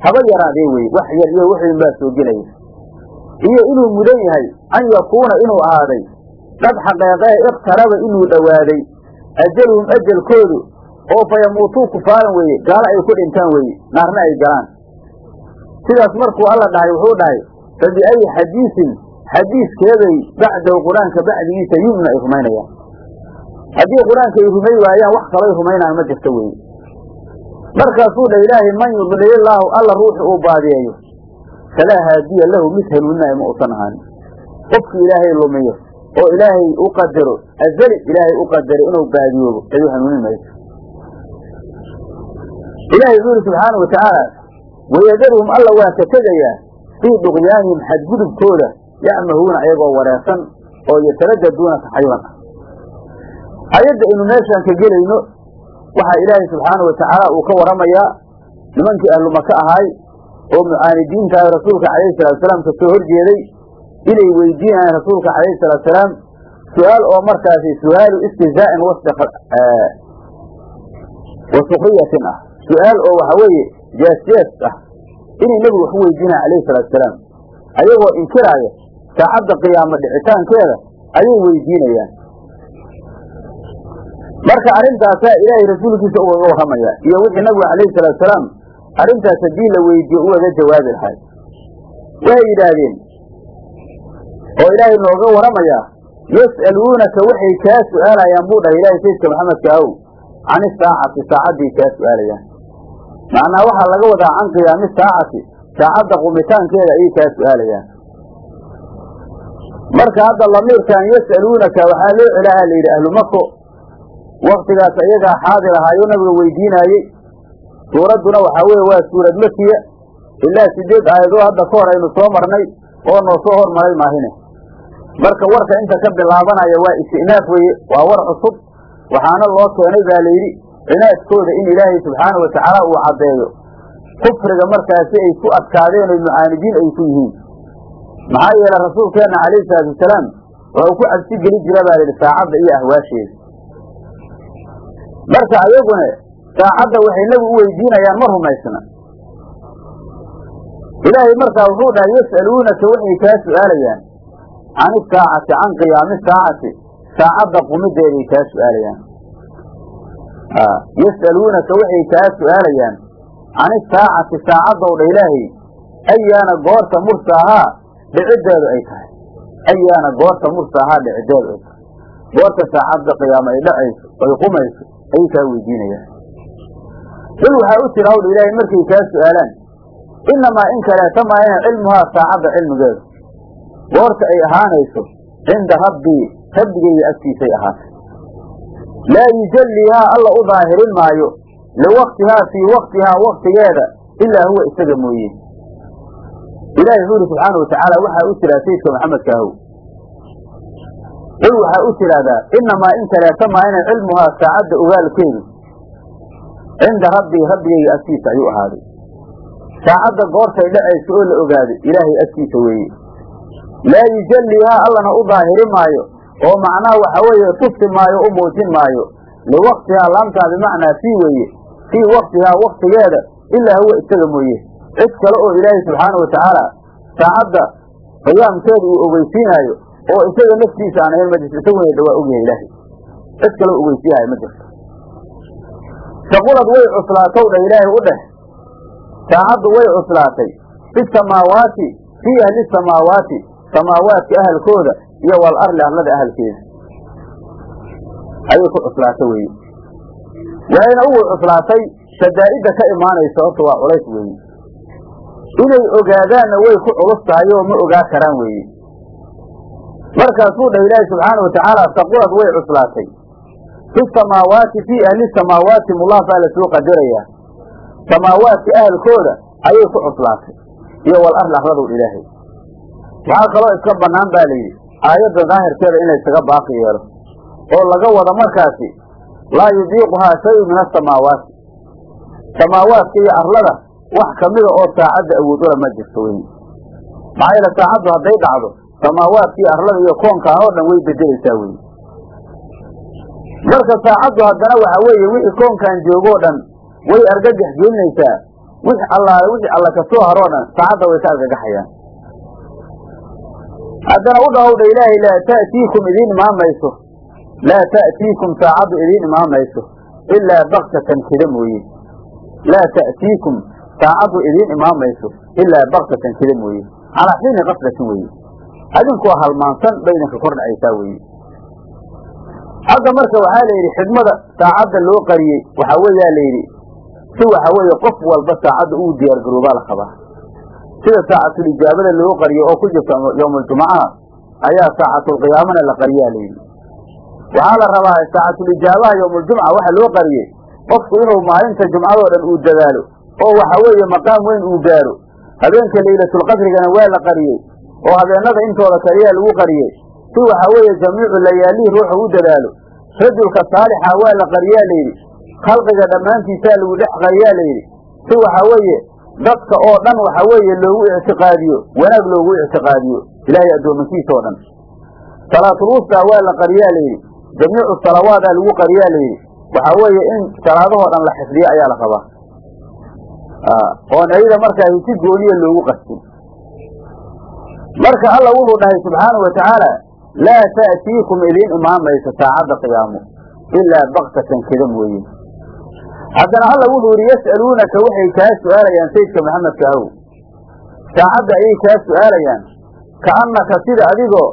haba yaraadee weye wax yar iyo wixin baa soo gelaya. Iyo inuu mudan yahay an yakuuna inuu ahaaday dhab xaqeeqee iqtaraba inuu dhowaaday ajaluhum ajalkoodu oo fa yamuutuu kufaaran weeye gaalo ay ku dhintaan weeye naarna ay galaan. Sidaas markuu alla dhahay wuxuu dhahay fa biayi xadiisin xadiiskeeday bacdahu qur'aanka bacdigiisa yumna ay rumaynayaan. Haddii qur'aanka ay rumay waayaan wax kalay rumaynaan ma jirto weeye markaasuu dha ilaahay man yudlilillaahu alla ruuxu uu baadiyeeyo falaa haadiya lahu mid hanuuninaayo ma uusan ahaanin qofkii ilaahay lumiyo oo ilaahay u qadaro azali ilaahay u qadaro inuu baadiyoobo ciduu hanuunin mayso ilahay wuxuu yidhi subxaana watacaala wayadaruhum alla waa ka tegayaa fii duqyaanihim xadgudubkooda yacmahuuna ayagoo wareersan oo yataradaduuna taxayuran ah ayadda aynu meeshaan ka gelayno waxaa ilaahay subxaana watacaala uu ka waramayaa nimankii ahlumaka ahaay oo mucaanidiintaah rasuulka calayhi salaatusalaam ka soo horjeeday inay weydiinayaan rasuulka calayhi salaatusalaam su'aal oo markaasi su'aalu istihzaa'in wa sukriyatin ah su'aal oo waxa weeye jaasjaas ah inay nebigu wax u weydiinaya calayhi salaatusalaam ayagoo inkiraaya saacadda qiyaamo dhicitaankeeda ayay weydiinayaan. Marka arrintaasaa ilaahay rasuulkiisa ugaga warramaya iyo wixii nabigu calayhi salaatusalaam arrintaas haddii la weydiiyo ugaga jawaabi lahay waxay yidhaahdeen oo ilaahay nooga warramayaa yas'aluunaka waxay kaa su'aalayaan buu dhahay ilaahay sayidka maxamedka ahow can isaacati saacaddii kaa su'aalayaan. Macnaa waxaa laga wadaa can qiyaami saacati saacadda qumitaankeeda ayay kaa su'aalayaan marka hadda lamiirkan yas'aluunaka waxaa loo celaha la yidhi ahlu mako waktigaas iyagaa xaadir ahaayo nabiga weydiinaayey suuradduna waxaa weeye waa suurad makiya ilaa sideed aayadoo hadda ka hor aynu soo marnay oo noo soo hormaray maahine. Marka warka inta ka bilaabanaya waa istinaaf weeye waa war cusub. Waxaana loo keenay baa layidhi cinaadkooda in ilaahay subxaana watacaala uu caddeeyo. Kufriga markaasi ay ku adkaadeen oy mucaanidiin ay ku yihiin maxaa yeele rasuulkeenna calayhi salaatu wasalaam wuxuu ku cabsi geli jira baa layidhi saacadda iyo ahwaasheeda. Marka ayaguna saacadda waxay nebigu u weydiinayaan ma rumaysna. Ilaahay markaa wuxuu dhahay yas'aluunaka waxay kaa su'aalayaan. Can isaacati can qiyaami saacati saacadda qumideeday kaa su'aalayaan. Yas'aluunaka waxay kaa su'aalayaan. Can isaacati saacaddow dha ilaahay ayaana goorta mursaahaa dhiciddeedu ay tahay. Ayaana goorta mursaahaa dhiciddeedu ay tahay. Goorta saacadda qiyaamo ay dhacayso ay qumayso ayay kaa weydiinayaan. Qul waxaa u jira hawdha ilaahay markay kaa su'aalaan innamaa in kaleeta maayana cilmuhaa saacadda cilmigeedu. Goorta ay ahaanayso cinda rabbii rabbigayga agtiisay ahaatay. Laa yujallihaa alla u daahirin maayo liwaktihaa fii waktihaa waktigeeda ilaa huwa isaga mooye ilahi wuxuu yidhi subxaana watacaala waxaa u jiraa sayidka maxamedka ahow. Qul waxaa u tiraahdaa innamaa in kaleeta maayana cilmuhaa saacadda ogaalkeedu cinda rabbii rabbigayga agtiisa ayuu ahaaday. Saacadda goortay dhacayso oo la ogaaday ilaahay agtiisa weeye. Laa yujallihaa allana u daahiri maayo oo macnaha waxa weeye tusi maayo u muujin maayo. Liwaktihaa laamtaa bimacnaa fii weeye. Fii waktihaa waktigeeda ilaa huwa isaga mooye cid kale oo ilaahay subxaana watacaala saacadda qiyaamkeeda uu ogeysiinaayo oo isaga naftiisa aan ahayn ma jirto isaguna dhawaa ogyahay ilaahay. Cid kale o ogeysiinaayo ma jirto. Saqulad way cuslaatow dha ilaahay u dheh. Saacaddu way cuslaatay. Fi samaawaati fii ahli samaawaati samaawaadka ahalkooda iyo wal arli arlada ahalkeeda. Ayay ku cuslaata weeye waxayna ugu cuslaatay shadaa'idda ka imaanaysa horta waa culays weeye inay ogaadaanna way ku culus tahay oo ma ogaa karaan weeye. Markaasuu dhah ilaahi subxaana watacaala saqulad way cuslaatay. Fi samaawaati fii ahli samaawaati mullah baa la soo qadarayaa. Samaawaadka ahalkooda ayay ku cuslaatay. Iyo wal arli arladow ilaahay. Waxaa kaloo iska bannaan baa layidhi aayadda daahirkeeda in laysaga baaqi yeelo. Oo laga wado markaasi laa yudiiquhaa shayun min asamaawaati samaawaadka iyo arlada wax kamida oo saacadda awood ula ma jirto wey maxaa yeele saacaddu hadday dhacdo samaawaadka iyo arlada iyo koonkaan oo dhan way bedelaysaa wey marka saacaddu haddana waxa weeye wixii koonkan joogoo dhan way argagax gelinaysaa wix allaale wixii alla ka soo haroo dhan saacadda way ka argagaxayaan. Haddana u dhahowdha ilaahay laa ta'tiikum idiin imaamayso laa ta'tiikum saacaddu idiin imaamayso ilaa baktatan kida mooye. Laa ta'tiikum saacaddu idiin imaamayso ilaa baktatan kida mooye calaa xiini qasdatin weeye adinkoo halmaansan bay idinka kor dhacaysaa weeye hadda marka waxaa la yidhi xidmada saacadda loo qariyey waxaa weeyaa la yidhi si waxa weeye qof walba saacadda uu diyaargaroobaa la qabaa sida saacatul ijaabada loo qariyo oo ku jirta yowmuljumucaha ayaa saacatulqiyaamana la qariyaa la yidhi waxaa la rabaa saacatul ijaabaha yowmuljumca waxa loo qariyey qofku inuu maalinta jumcadoo dhan uu dadaalo oo waxa weeye maqaam weyn uu gaaro. Habeenka laylatulqadrigana waa la qariyey oo habeenada intooda kaliyaa lagu qariyey. Si waxa weeye jamiicu layaalihi ruuxu u dadaalo rajulka saalixa waa la qariyaa layidhi khalqiga dhammaantiisaa lagu dhex qariyaa layidhi si waxa weeye dadka oo dhan waxa weeye loogu ictiqaadiyo wanaag loogu ictiqaadiyo ilaahay addoomankiisa oo dhan. Salaatul wustaa waa la qariyaa layidhi jamiicu salawaadaa lagu qariyaa layidhi waxaa weeye in salaadahoo dhan la xifdiyo ayaa la rabaa oon ayada markaa si gooniya loogu qastin marka alla wuxuu dhahay subxaanau watacaala laa ta'tiikum idiin imaamayso saacadda qiyaamo ilaa baktatan keda mooye. Haddana alla wuxuu yidhi yas'aluunaka waxay kaa su'aalayaan sayidka maxamedka ahow. Saacadda ayay kaa su'aalayaan ka'annaka sida adigoo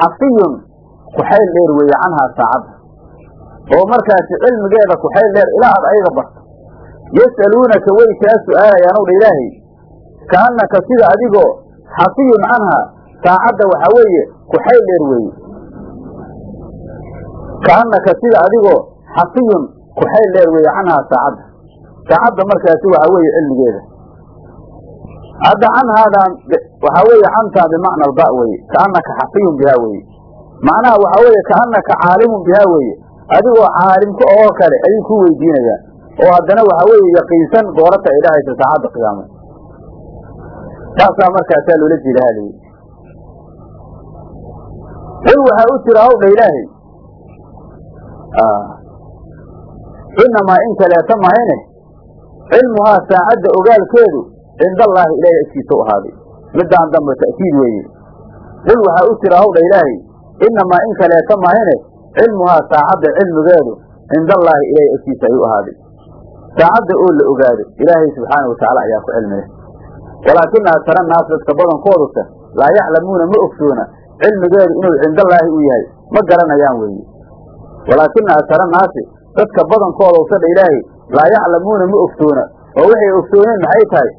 xafiyun kuxayl dheer weeye canhaa saacadda oo markaasi cilmigeeda kuxayl dheer ilaa aad ayaga barto yas'aluunaka way kaa su'aalayaan ow dha ilaahay. Ka'annaka sida adigoo xafiyun canhaa saacadda waxaa weeye kuxayl dheer weeye. Ka'annaka sida adigoo xafiyun kuxayl dheer weeye canhaa saacadda saacadda markaasi waxaa weeye cilmigeeda. Hadda canhaadaan waxaa weeye cantaa bimacna alba weye kaanaka xafiyun bihaa weye macnaha waxaa weeye kaanaka caalimun bihaa weeye. Adigoo caalimka oo kale ayay ku weydiinayaan oo haddana waxaa weeye yaqiinsan goorata ay dhahaysa saacadda qiyaama taasaa markaasaa loola jeeda haliyi qul waxaa u jira hawdha ilaahay. Inamaa in kaleeta mahayne cilmuhaa saacadda ogaalkeedu cinda allaahi ilaahay agtiisa u ahaaday. Midaan dambe ta'kiid weeye. Qul waxaa u jira hawdha ilaahay. Inamaa in kaleeta mahayne cilmuhaa saacadda cilmigeedu cinda allaahi ilaahay agtiisa ayuu ahaaday saacadda oo la ogaado ilaahay subxaana watacaala ayaa ku cilmiya walaakina akara naas dadka badankooduse laa yaclamuuna ma ogsoona cilmigeedu inuu cindallaahi u yahay ma garanayaan weeye walaakina akara naasi dadka badankooda usadha ilaahay laa yaclamuuna ma ogsoona oo waxay ogsooneen maxay tahay?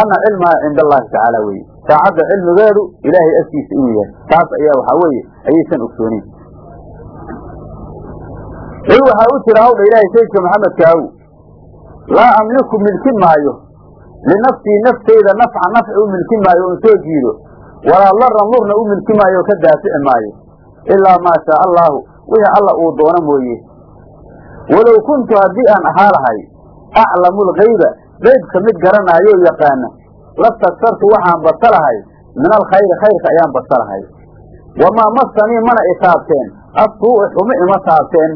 Anna cilmaha cinda allaahi tacaala weeye saacadda cilmigeedu ilaahay agtiisa inuu yahay taas ayaa waxaa weeye ayaysan ogsoonin waxaa u jira hawdha ilaahay sayidka maxamedkaaw laa amliku milkin maayo. Linafsii naftayda nafca nafci u milkin maayo oon soo jiido. Walaa laran lurna u milki maayo ka daafici maayo. Ilaa maa shaa allaahu. Wixii alla uu doono mooye. Walow kuntu haddii aan ahaa lahay aclamu lgayba gaybka mid garanaayo yaqaana lastaktartu waxaan basa lahay min alkhayri khayrka ayaan basa lahay wamaa masanii mana i taabteen assuu'u xumo ima taabteen.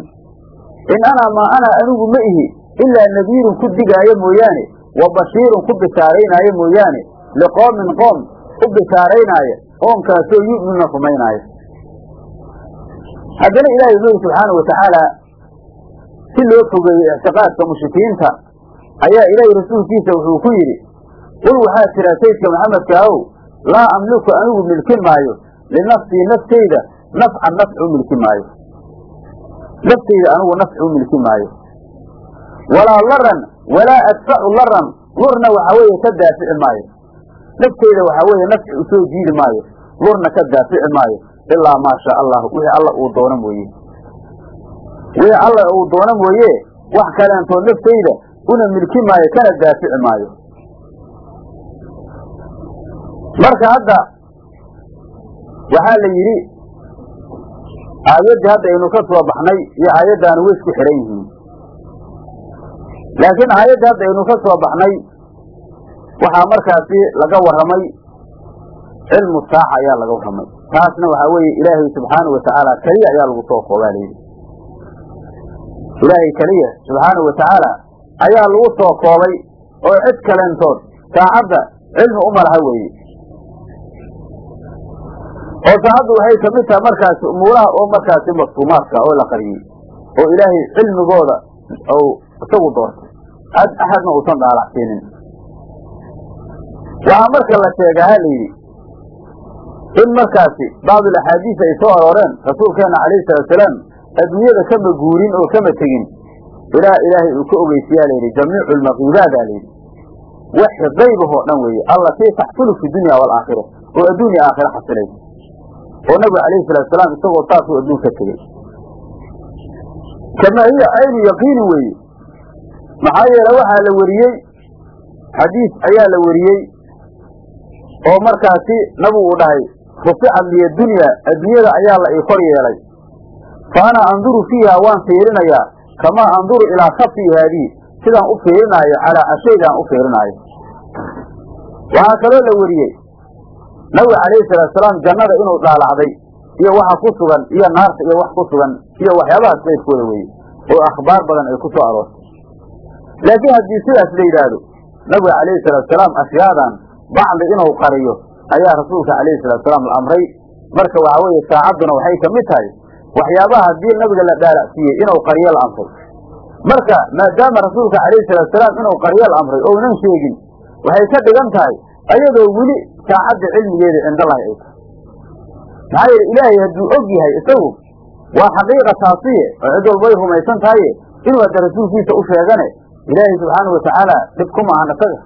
In anaa maa anaa anigu ma ihi ilaa nadiirun ku digaayo mooyaane wa bashiirun ku bishaaraynaayo mooyaane liqoomin qoom u bishaaraynaayo qoomkaasoo yu'minuuna rumaynaaya haddana ilaahay wuxuu yidhi subxaanau watacaala si loo fogeeyo ictiqaadka mushrikiinta ayaa ilaahay rasuulkiisa wuxuu ku yidhi qul waxaa jira sayidka maxamedka ahow laa amliku anigu milkin maayo linafsii naftayda nafcan nafci u milki maayo naftayda anigu nafci u milki maayo walaa laran walaa adfacu laran. Lurna waxaa weeye ka daafici maayo. Naftayda waxaa weeye nafci u soo jiidi maayo. Lurna ka daafici maayo. Ilaa maa shaa allahu wixii alla uu doono mooye wixii alla uu doono mooye wax kaleentood naftayda una milki maayo kana daafici maayo. Marka hadda waxaa la yidhi aayaddii hadda aynu ka soo baxnay iyo aayaddaanu way isku xihan yihiin laakiin aayaddii hadda aynu ka soo baxnay waxaa markaasi laga warramay cilmu saaca ayaa laga warramay. Taasna waxaa weeye ilaahay subxaana watacaala keliya ayaa lagu soo koobaa layidhi ilaahay keliya subxaana watacaala ayaa lagu soo koobay oo cid kaleentood saacadda cilmi uma laha weeye. Oo saacaddu waxay ka mid tahay markaasi umuuraha oo markaasi maftuumaadka oo la qariyey oo ilaahay cilmigooda ou isagu doortay axadna uusan dhaalacsiinin waxaa marka la sheegaa ha la yidhi. In markaasi bacdul axaadiis ay soo arooreen rasuulkeena calayhi salaatusalaam adduunyada kama guurin oo kama tegin. Ilaa ilaahay uu ka ogeysiyaa layidhi jamiicu lmaqiibaadaa layidhi waxi qaybahoo dhan weeye allatii taxsulu fi dunya waalaakhira oo adduunya aakhira xasilaysa oo nabigu calayhi salaatusalaam isagoo saasuu adduun ka tegey kamaa hiya caynu yaqiini weeye maxaa yeele waxaa la weriyey xadiis ayaa la weriyey oo markaasi nabigu uu dhahay ruficat liya dunya adduunyada ayaa la ii kor yeelay. Fa ana anduru fiiha waan fiirinayaa. Kamaa anduru ilaa kafii haadihi sidaan u fiirinaayo calaa cashaygaan u fiirinaayo waxaa kaloo la weriyey nabiga calayhi salaatusalaam jannada inuu dhaalacday iyo waxa ku sugan iyo naarta iyo wax ku sugan iyo waxyaabahaas qayrkooda weeye oo akhbaar badan ay ku soo aroortay laakiin haddii sidaas la yidhaahdo nabiga calayhi salaatusalaam ashyaadan bacdi inuu qariyo ayaa rasuulka calayhi salaatusalaam la amray. Marka waxaa weeye saacadduna waxay ka mid tahay waxyaabaha haddii nabiga la dhaalacsiiyey inuu qariyo la amray marka maadaama rasuulka calayhi salaatusalaam inuu qariyo la amray ounan sheegin waxay ka dhigan tahay ayadoo weli saacadda cilmigeeda cindallahi ay tahay. Maxaa yeele ilaahay hadduu og yahay isagu waa xaqiiqa taasiye oo cid walbay rumaysan tahaye inuu hadda rasuulkiisa u sheegane ilaahay subxaana watacaala dhib kuma ahan isaga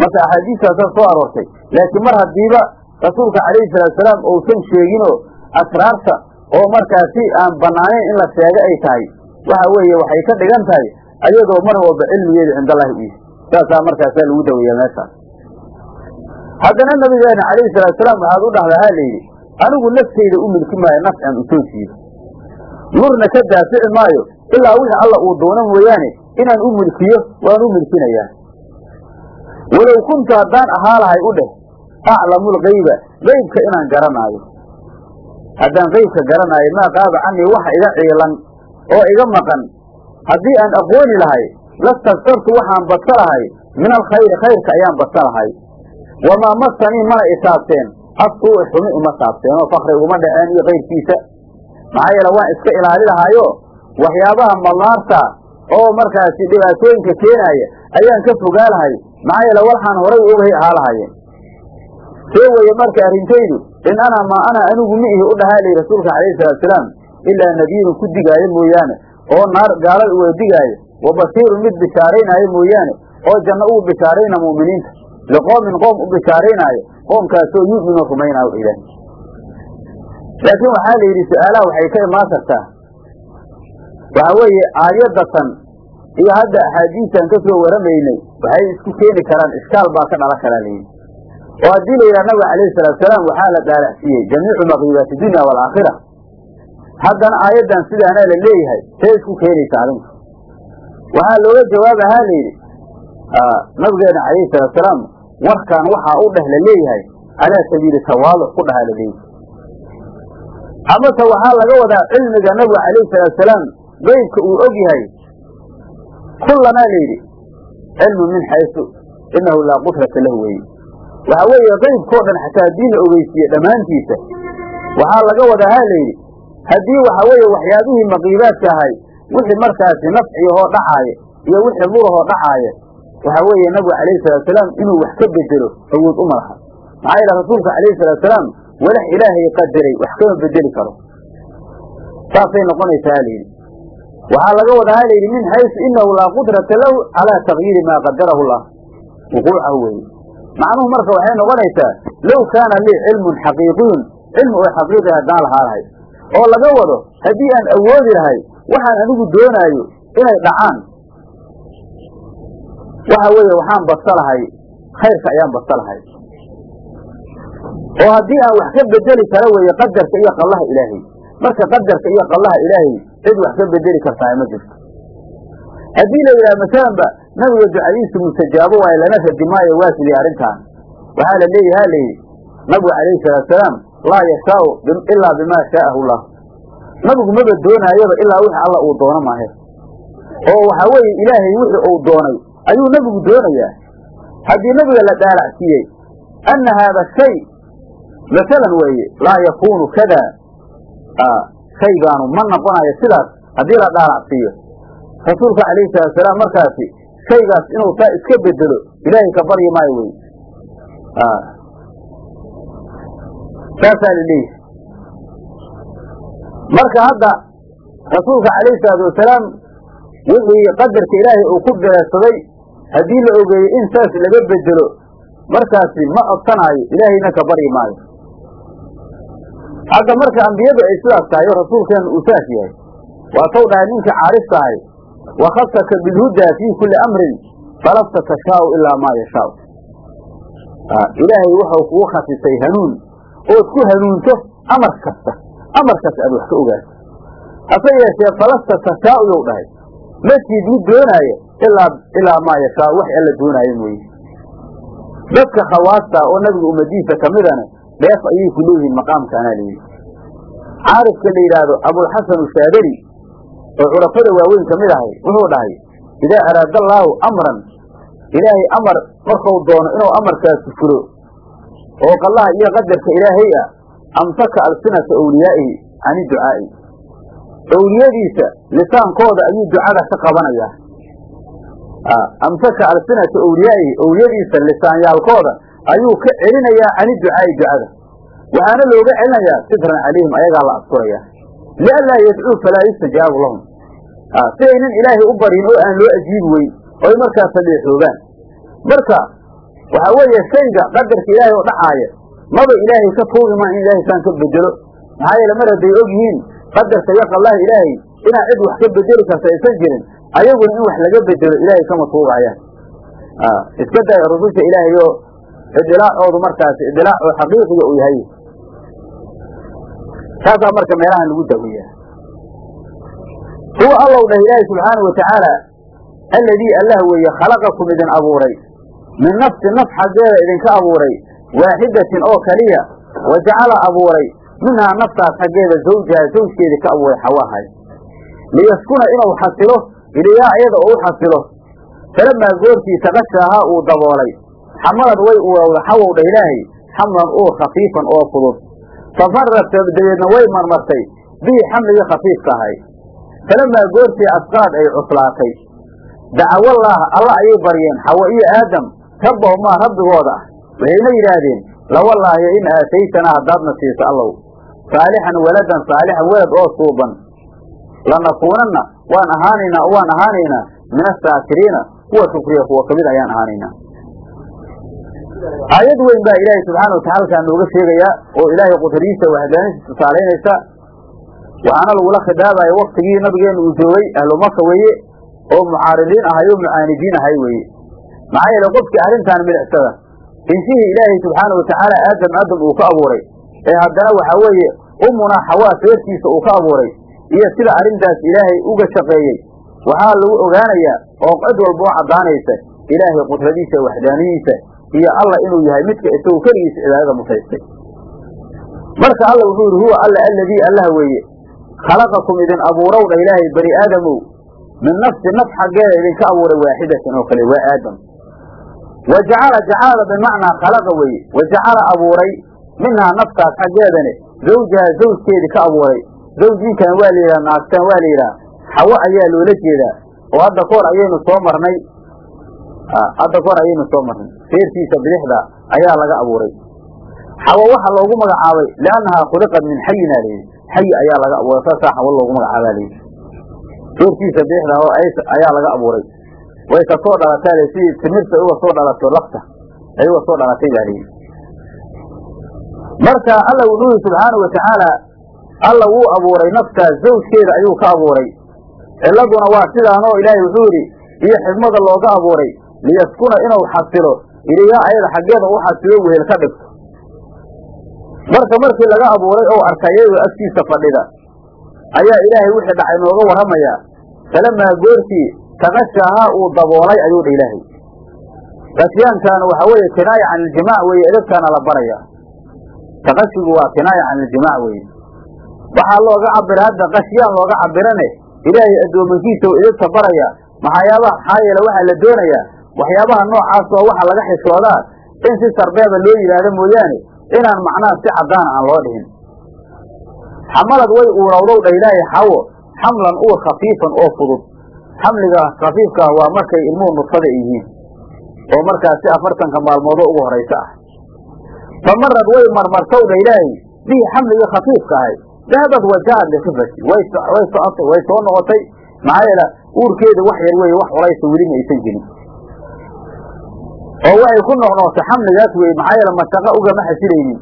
marka axaadiistaasaa soo aroortay laakiin mar haddiiba rasuulka calayhi salaatusalaam uusan sheeginoo asraarta oo markaasi aan banaanayn in la sheego ay tahay. Waxa weeye waxay ka dhigan tahay ayadoo mar walba cilmigeedu cindallahi u yahay saasaa markaasaa lagu daweeya meeshaas haddana nabigeena calayhi salaatusalaam waxaad u dhahdaa ha layidhi anigu naftayda u milki maayo nafcan u soo jiido. Lurna ka daafici maayo ilaa wixii alla uu doono mooyaane inaan u milkiyo waan u milkinayaa. Walow kuntu haddaan ahaa lahay u dheh aclamulgayba gaybka inaan garanaayo. Haddaan gaybka garanaayo maa qaaba canii waxa iga ciilan oo iga maqan. Haddii aan aqooni lahay lastastartu waxaan badsa lahay min alkhayri khayrka ayaan badsa lahay. Wamaa masanii mana isaabteen asuu xumi ima saabteen oo fakri iguma dhaceen iyo kayrkiisa maxaa yeele waan iska ilaali lahaayo waxyaabaha malnaarta oo markaasi dhibaatooyinka keenaaya ayaan ka fogaa lahay maxaa yeele waxaan horay ogahay ahaa lahaayeen see weye marka arrintaydu in ana maa ana anigu ma ihi u dhahaa rasuulka calayhi salaatusalaam ilaa nadiirun ku digaayo mooyaane oo naar gaalada uga digaayo wa bashiirun mid bishaaraynaayo mooyaane oo janno ugu bishaarayna mu'miniinta liqoomin qoom u bishaaraynaayo qoomkaasoo yu'minu rumaynaayo ilaahay. Laakiin waxaa la yidhi su'aalaha waxay ka imaan kartaa waxa weeye aayadatan iyo hadda axaadiistan ka soo waramaynay waxay isku keeni karaan iskaal baa ka dhalan karaa layidhi oo haddii la yidhaha nabiga calayhi salaatusalaam waxaa la daalacsiiyey jamiicu maqiibaati dunya waalaakhira haddana aayaddan sidaanaa la leeyahay see isku keenaysa adinku waxaa looga jawaabahaa la yidhi nabigeena calayhi salaatusalaam warkaan waxaa u dheh la leeyahay calaa sabiili tawaaduc ku dhahaa la leeyahay. Amase waxaa laga wadaa cilmiga nabiga calayhi salaatusalaam geybka uu og yahay kullanaa la yidhi cilmu min xaysu inahu laa qudrata lahu weeye waxa weeye qaybkao dhan xataa haddii la ogeysiiye dhammaantiisa waxaa laga wadaa ha layidhi haddii waxa weeye waxyaabihii maqiibaadka ahay wixii markaasi nafciyahoo dhacaaya iyo wixii lurahoo dhacaaya waxa weeye nabigu calayhi salaatusalaam inuu wax ka bedelo awood uma laha maxaa yeele rasuulka calayhi salaatusalaam walax ilaahay qadaray wax kama bedeli karo. Saasay noqonaysaa layidhi waxaa laga wadaa layidhi min xaysu inahu laa qudrata lahu calaa takyiiri maa qadarahu llah. Wuquucahu weeye macnuhu marka waxay noqonaysaa low kaana lii cilmun xaqiiqiyun cilmi oo xaqiiqi haddaan lahaa lahay oo laga wado haddii aan awoodi lahay waxaan anigu doonaayo inay dhacaan. Waxa weeye waxaan badsa lahay khayrka ayaan badsa lahay. Oo haddii aan wax ka bedeli kara weeye qadarka iyo qallaha ilaahay marka qadarka iyo qallaha ilaahay cid wax ka bedeli kartaa ma jirto. Haddii la yidhaha masalanba nabiga ducadiisu mustajaabo waayo lana radi maayo waa sidii arrintaan waxaa la leeyaha layidhi nabigu calayhi salaatusalaam laa yashaau ilaa bimaa shaa'ahu llah nabigu maba doonaayaba ilaa wixii alla uu doono maahe. Oo waxaa weeye ilaahay wixii uu doonay. Ayuu nebigu doonayaa. Haddii nebiga la dhaalacsiiyey anna haada shay masalan weeye laa yakuunu kada shaygaanu ma noqonayo sidaas haddii la dhaalacsiiyo rasuulka calayhi salaatusalaam markaasi shaygaas inuu taa iska bedelo ilaahay ka baryi maayo wey saasaa la leeyahay marka hadda rasuulka calayhi salaatu wasalaam wixii qadarka ilaahay uu ku beersaday haddii la ogeeyo in saas laga bedelo markaasi ma codsanaayo ilaahayna ka baryi maayo hadda marka ambiyadu ay sidaas tahay oo rasuulkeenu uu saas yahay. Waatau dhahay ninkii caarif tahay. Wakhasaka bilhudaa fii kulli amrin falasta tashaau ilaa maa yashaau ilaahay wuxuu kugu khasisay hanuun. Ood ku hanuunto amar kasta. Amar kasta aad wax ka ogaato hase yeeshee falasta tashaau you dhahay. Matiid mid doonaaya ilaa ilaa maa yashaau wax alla doonaayo mooye dadka khawaasta oo nabiga ummadiisa kamidana dheef ayay ku leeyihiin maqaamkaanaa layidhi caarifka la yidhaahdo abulxasan shaadari oo curafada waaweyn ka mid ahay wuxuu dhahay idaa araada allaahu amran ilaahay amar markuu doono inuu amarkaasi fulo oo qallaha iyo qadarka ilaahay ah amsaka alsinata awliyaa'ihi cani ducaa'i. Awliyadiisa lisaankooda ayuu ducada ka qabanayaa. Amsaka alsinata awliyaa'ihi awliyadiisa lisaanyaalkooda ayuu ka celinayaa cani ducaa'i ducada waxaana looga celinayaa sitran calayhim ayagaa la asturayaa lianlaa yadcuu falaa yustajaabu lahum. Si aynan ilaahay u baryin oo aan loo ajiibi weyn oy markaas fadheexoogaan marka waxaa weeye shayga qadarka ilaahay oo dhacaaya maba ilaahay ka tuugi maa in ilaahay saan ka bedelo maxaa yeele mar hadday og yihiin qadarka iyo qallaha ilaahay inaan cid wax ka bedeli karta aysan jirin ayaguna in wax laga bedelo ilaahay kama tuugayaan iska day rususha ilaahay oo idilaacoodu markaasi idilaac oo xaqiiqiga uu yahay. Taasaa marka meelahan lagu dawiya huwa allow dhah ilaahi subxaanau watacaala alladii allah weeye khalaqakum idin abuuray. Min nafsi naf xaggeeda idinka abuuray. Waaxidatin oo kaliya wa jacala abuuray. Minhaa naftaas xaggeeda zawjaha zawjkeedii ka abuuray xawahay liyaskuna inuu xasilo iliyaa iyada oo u xasilo. Falamaa goortii taqashaahaa uu daboolay xamalad way uwawda xawow dha ilaahay xamlan uur khafiifan oo fudud fafarrat dabeedna way marmartay bihi xamligii khafiifka ahay falamaa goortii asqaad ay cuslaatay dacawallaah alla ayay baryeen xawo iyo aadam rabbahumaa rabbigooda ah waxayna yidhaahdeen lawallaahi in aataytanaa haddaadna siiso allow saalixan waladan saalixan welad oo suuban lanakuunanna waan ahaanaynaa waan ahaanaynaa min asaakiriina kuwa shukriya kuwa ka mid ayaan ahaanaynaa aayad weyn baa ilaahay subxaana watacala halkaa nooga sheegayaa oo ilaahay qudradiisa waxdaaniisa tusaalaynaysa waxaana lagula khidaabaya waktigii nabigeenu uu joogay ahlu maka weeye oo mucaaridiin ahay oo mucaanidiin ahay weeye. Maxaa yeele qofkii arrintan milicsada inshihii ilaahay subxaana watacaala aadam aadam uu ka abuuray ee haddana waxaa weeye umunaa xawaa seertiisa uu ka abuuray iyo sida arrintaas ilaahay uga shaqeeyey waxaa lagu ogaanayaa oo cid walba oo caddaanaysa ilaahay qudradiisa waxdaanidiisa iyo alla inuu yahay midka isagu keligiisa cibaadada musaystay marka alla wuxuu yidhi huwa alla alladii allah weeye. Khalaqakum idin abuurow dha ilaahay bani aadamow. Min nafsi naf xaggeeda idinka abuuray waaxidatan oo kale waa aadam. Wa jacala jacalada bimacnaa khalaqa weeye. Wa jacala abuuray minhaa naftaas xaggeedani zawjaha zawjkeedii ka abuuray. Zawjinkan waa la yidhaha naagtan waa la yidhaha. Xawo ayaa loola jeedaa. Oo hadda kahor ayaynu soo marnay hadda kahor ayaynu soo marnay. Seertiisa bidixda ayaa laga abuuray. Xawo waxa loogu magacaabay liannahaa khuliqat min xayina layidhi xayi ayaa laga abuuray saasaa xawo loogu magacaabaa layidhi seertiisa bidixda oo ayaa laga abuuray. Way ka soo dhalataa sidii timirta uga soo dhalato lafta ay uga soo dhalatay baa layidhi marka alla wuxuu yihi subxaanau watacaala alla wuu abuuray naftaas zawjkeeda ayuu ka abuuray. Ciladuna waa sidaanoo ilaahay wuxuu yidhi iyo xigmada looga abuuray liyaskuna inuu xasilo iliyaa ayada xaggeeda u xasilo wehel ka dhigto. Marka markii laga abuuray ou arkay iyadoo agtiisa fadhida ayaa ilaahay wixii dhacay nooga warramayaa falamaa goortii taqashaahaa uu daboolay ayuu dha ilaahay. Qashyaankaana waxaa weeye kinaaya can iljimaac weeye edabtaana la baraya. Taqashigu waa kinaaya can iljimaac weeye. Waxaa looga cabira hadda qashyaan looga cabirane ilaahay addoomankiisa u edabta baraya. Maxayaabaha maxaa yeele waxaa la doonayaa waxyaabaha noocaas oo waxa laga xishoodaa in si sarbeeba loo yidhaahdo mooyaane inaan macnaha si caddaana aan loo dhihin. Xamalad way uurowdow dha ilaahay xawo xamlan uur khafiifan oo fudud. Xamliga khafiifka ah waa markay ilmuhu nudfada yihiin oo markaasi afartanka maalmoodoo ugu horaysa ah. Fa marad way marmartow dha ilaahay bihi xamligii khafiifka ahay. Dahabad wajaad likifati way socotay way soo noqotay. Maxaa yeele uurkeeda wax yar weeye wax culaysa weli ma aysan jirin oo waxay ku noqnoqotay xamligaas weye maxaa yeele mashaqo ugama xasilaynin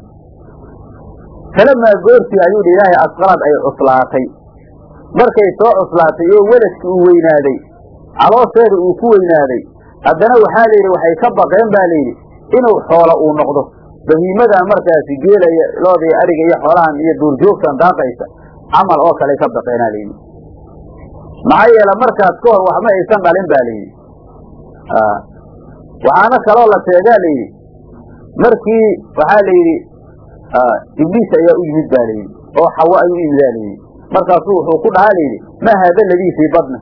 falamaa goortii ayuu dhi ilaahay asqalad ay cuslaatay. Markay soo cuslaatay oo weladkii uu weynaaday caloosheeda uu ku weynaaday haddana waxaa la yidhi waxay ka baqeen baa layidhi inuu xoola uu noqdo. Bahiimadan markaasi geelaya looda iyo ariga iyo xoolahan iyo duurjoogtan daaqaysa camal oo kale ka baqeenaa layidhi maxaa yeele markaas ka hor waxma aysan dhalin ba layidhi waxaana kaloo la sheegaa layidhi markii waxaa la yidhi ibliis ayaa u yimid ba layidhi oo xawo ayuu u yimidaa layidhi markaasuu wuxuu ku dhahaa layidhi maa haada aladii fii badni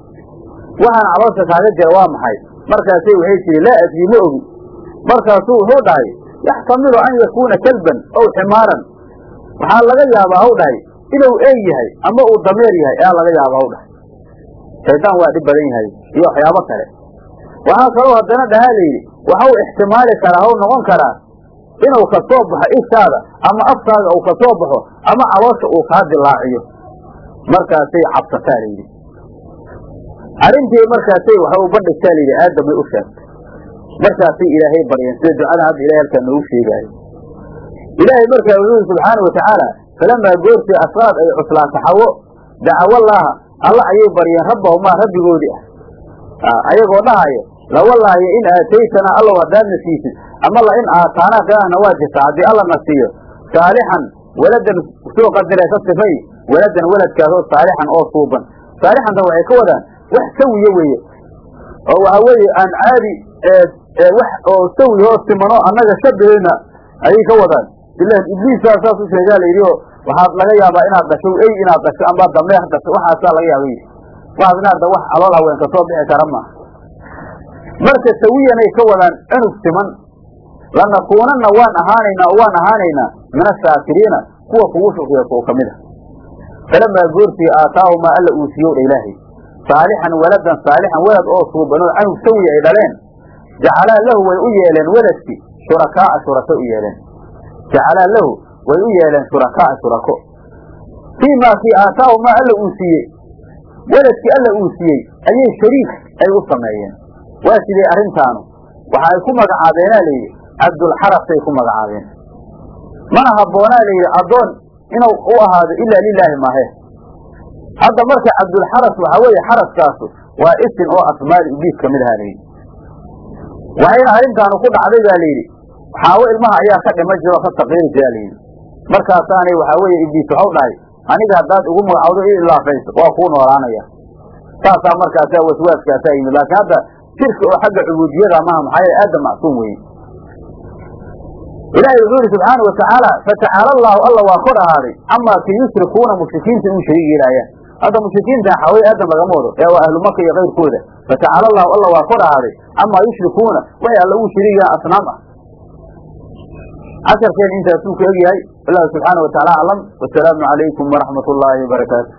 waxaan caloosha kaaga jira waa maxay? Markaasay waxay tiri laa adrii ma ogi. Markaasuu wuxuu dhahay yaxtamilu an yakuuna kalban ow ximaaran. Waxaa laga yaabaa haw dhahay inuu ey yahay ama uu dameer yahay ayaa laga yaabaa haw dhahay. Shaydaan waa dhib badan yahay iyo waxyaabo kale waxaa kaloo haddana dhahaa layidhi waxau ixtimaali karaa haw noqon karaa inuu ka soo baxo ishaada ama afkaaga uu ka soo baxo ama caloosha uu kaa dilaaciyo. Markaasay cabsataa layidhi. Arrintii markaasay waxa u bandhigtaa layidhi aadamay u sheegtay. Markaasay ilaahay baryeen sida ducada hadda ilahay halkaa noogu sheegaayo. Ilaahay markaa wuxuu yidhi subxaana watacaala falamaa goortii asraad ay cuslaata xawo dacawallaaha alla ayay baryeen rabbahumaa rabbigoodii ah ayagoo dhahaya lawallaahi in aataytana allow haddaadna siisid ama la in aataanaa qiraahna waa jirtaa haddii alla na siiyo saalixan waladan soo qadiree ka sifay waladan waladkaasoo saalixan oo suuban. Saalixanta waxay ka wadaan wax sawiye weeye. Oo waxa weeye aan caadi wax oo sawi oo simano annaga shabaheyna ayay ka wadaan. Ilan ibliisaa saas u sheegaa layidhi oo waxaad laga yaabaa inaad dhasho ey inaad dhasho amba dameex dhasho. Waxaasaa laga yaaba yidhi inaad wax alool haween ka soo bixi kara maaha marka sawiyanay ka wadaan cunug siman lanakuunanna waan ahaanaynaa waan ahaanaynaa min ashaakiriina kuwa kugu shukriya kuwa ka a falamaa goortii aataahumaa alla uu siiyow dha ilaahay. Saalixan waladan saalixan walad oo suubanoo canug sawiya ay dhaleen. Jacalaa lahu way u yeeleen weladkii shurakaa'a shurako u yeeleen. Jacalaa lahu way u yeeleen shurakaa'a shurako. Fii maa kii aataahumaa alla uu siiyey weladkii alla uu siiyey ayay shariik ay u sameeyeen. Waa sidee arrintaanu? Waxa ay ku magacaabeenaa layidhi cabdulxarasay ku magacaabeen. Mana habboonaa layidhi addoon inuu u ahaado ilaa lilaahi maahe hadda marka cabdulxaras waxaa weeye xaraskaasu waa isin oo asmaada ibliis ka mid ahaa layidhi waxayna arrintaanu ku dhacday baa layidhi xaawo ilmaha ayaa ka dhima jiro ka saqiiri jiraa layidhi markaasaanay waxaa weeye ibliis waxau dhahay aniga haddaad igu magacawdo i ilaafayso waa kuu noolaanaya. Saasaa markaasaa waswaaskaasaa yimid. Laakiin hadda shirki oo xagga cubuudiyada maaha maxaa yeele aadam macsuum weeye ilaahay wuxuu yidhi subxaana watacaala fatacaala allaahu alla waa kor ahaaday. Camaa kii yushrikuuna mushrikiinta inuu shariig yeelaayaan hadda mushrikiinta xaway aadam lagama wado ee waa ahlu maka iyo kayrkooda fatacaala allahu alla waa kor ahaaday. Camaa yushrikuuna waxay alla ugu shariigayaan asnaam ah casharkeen intaasuu ka egyahay. Wallahu subxaana watacaala aclam wasalaamu calaykum waraxmat ullaahi wabarakaatu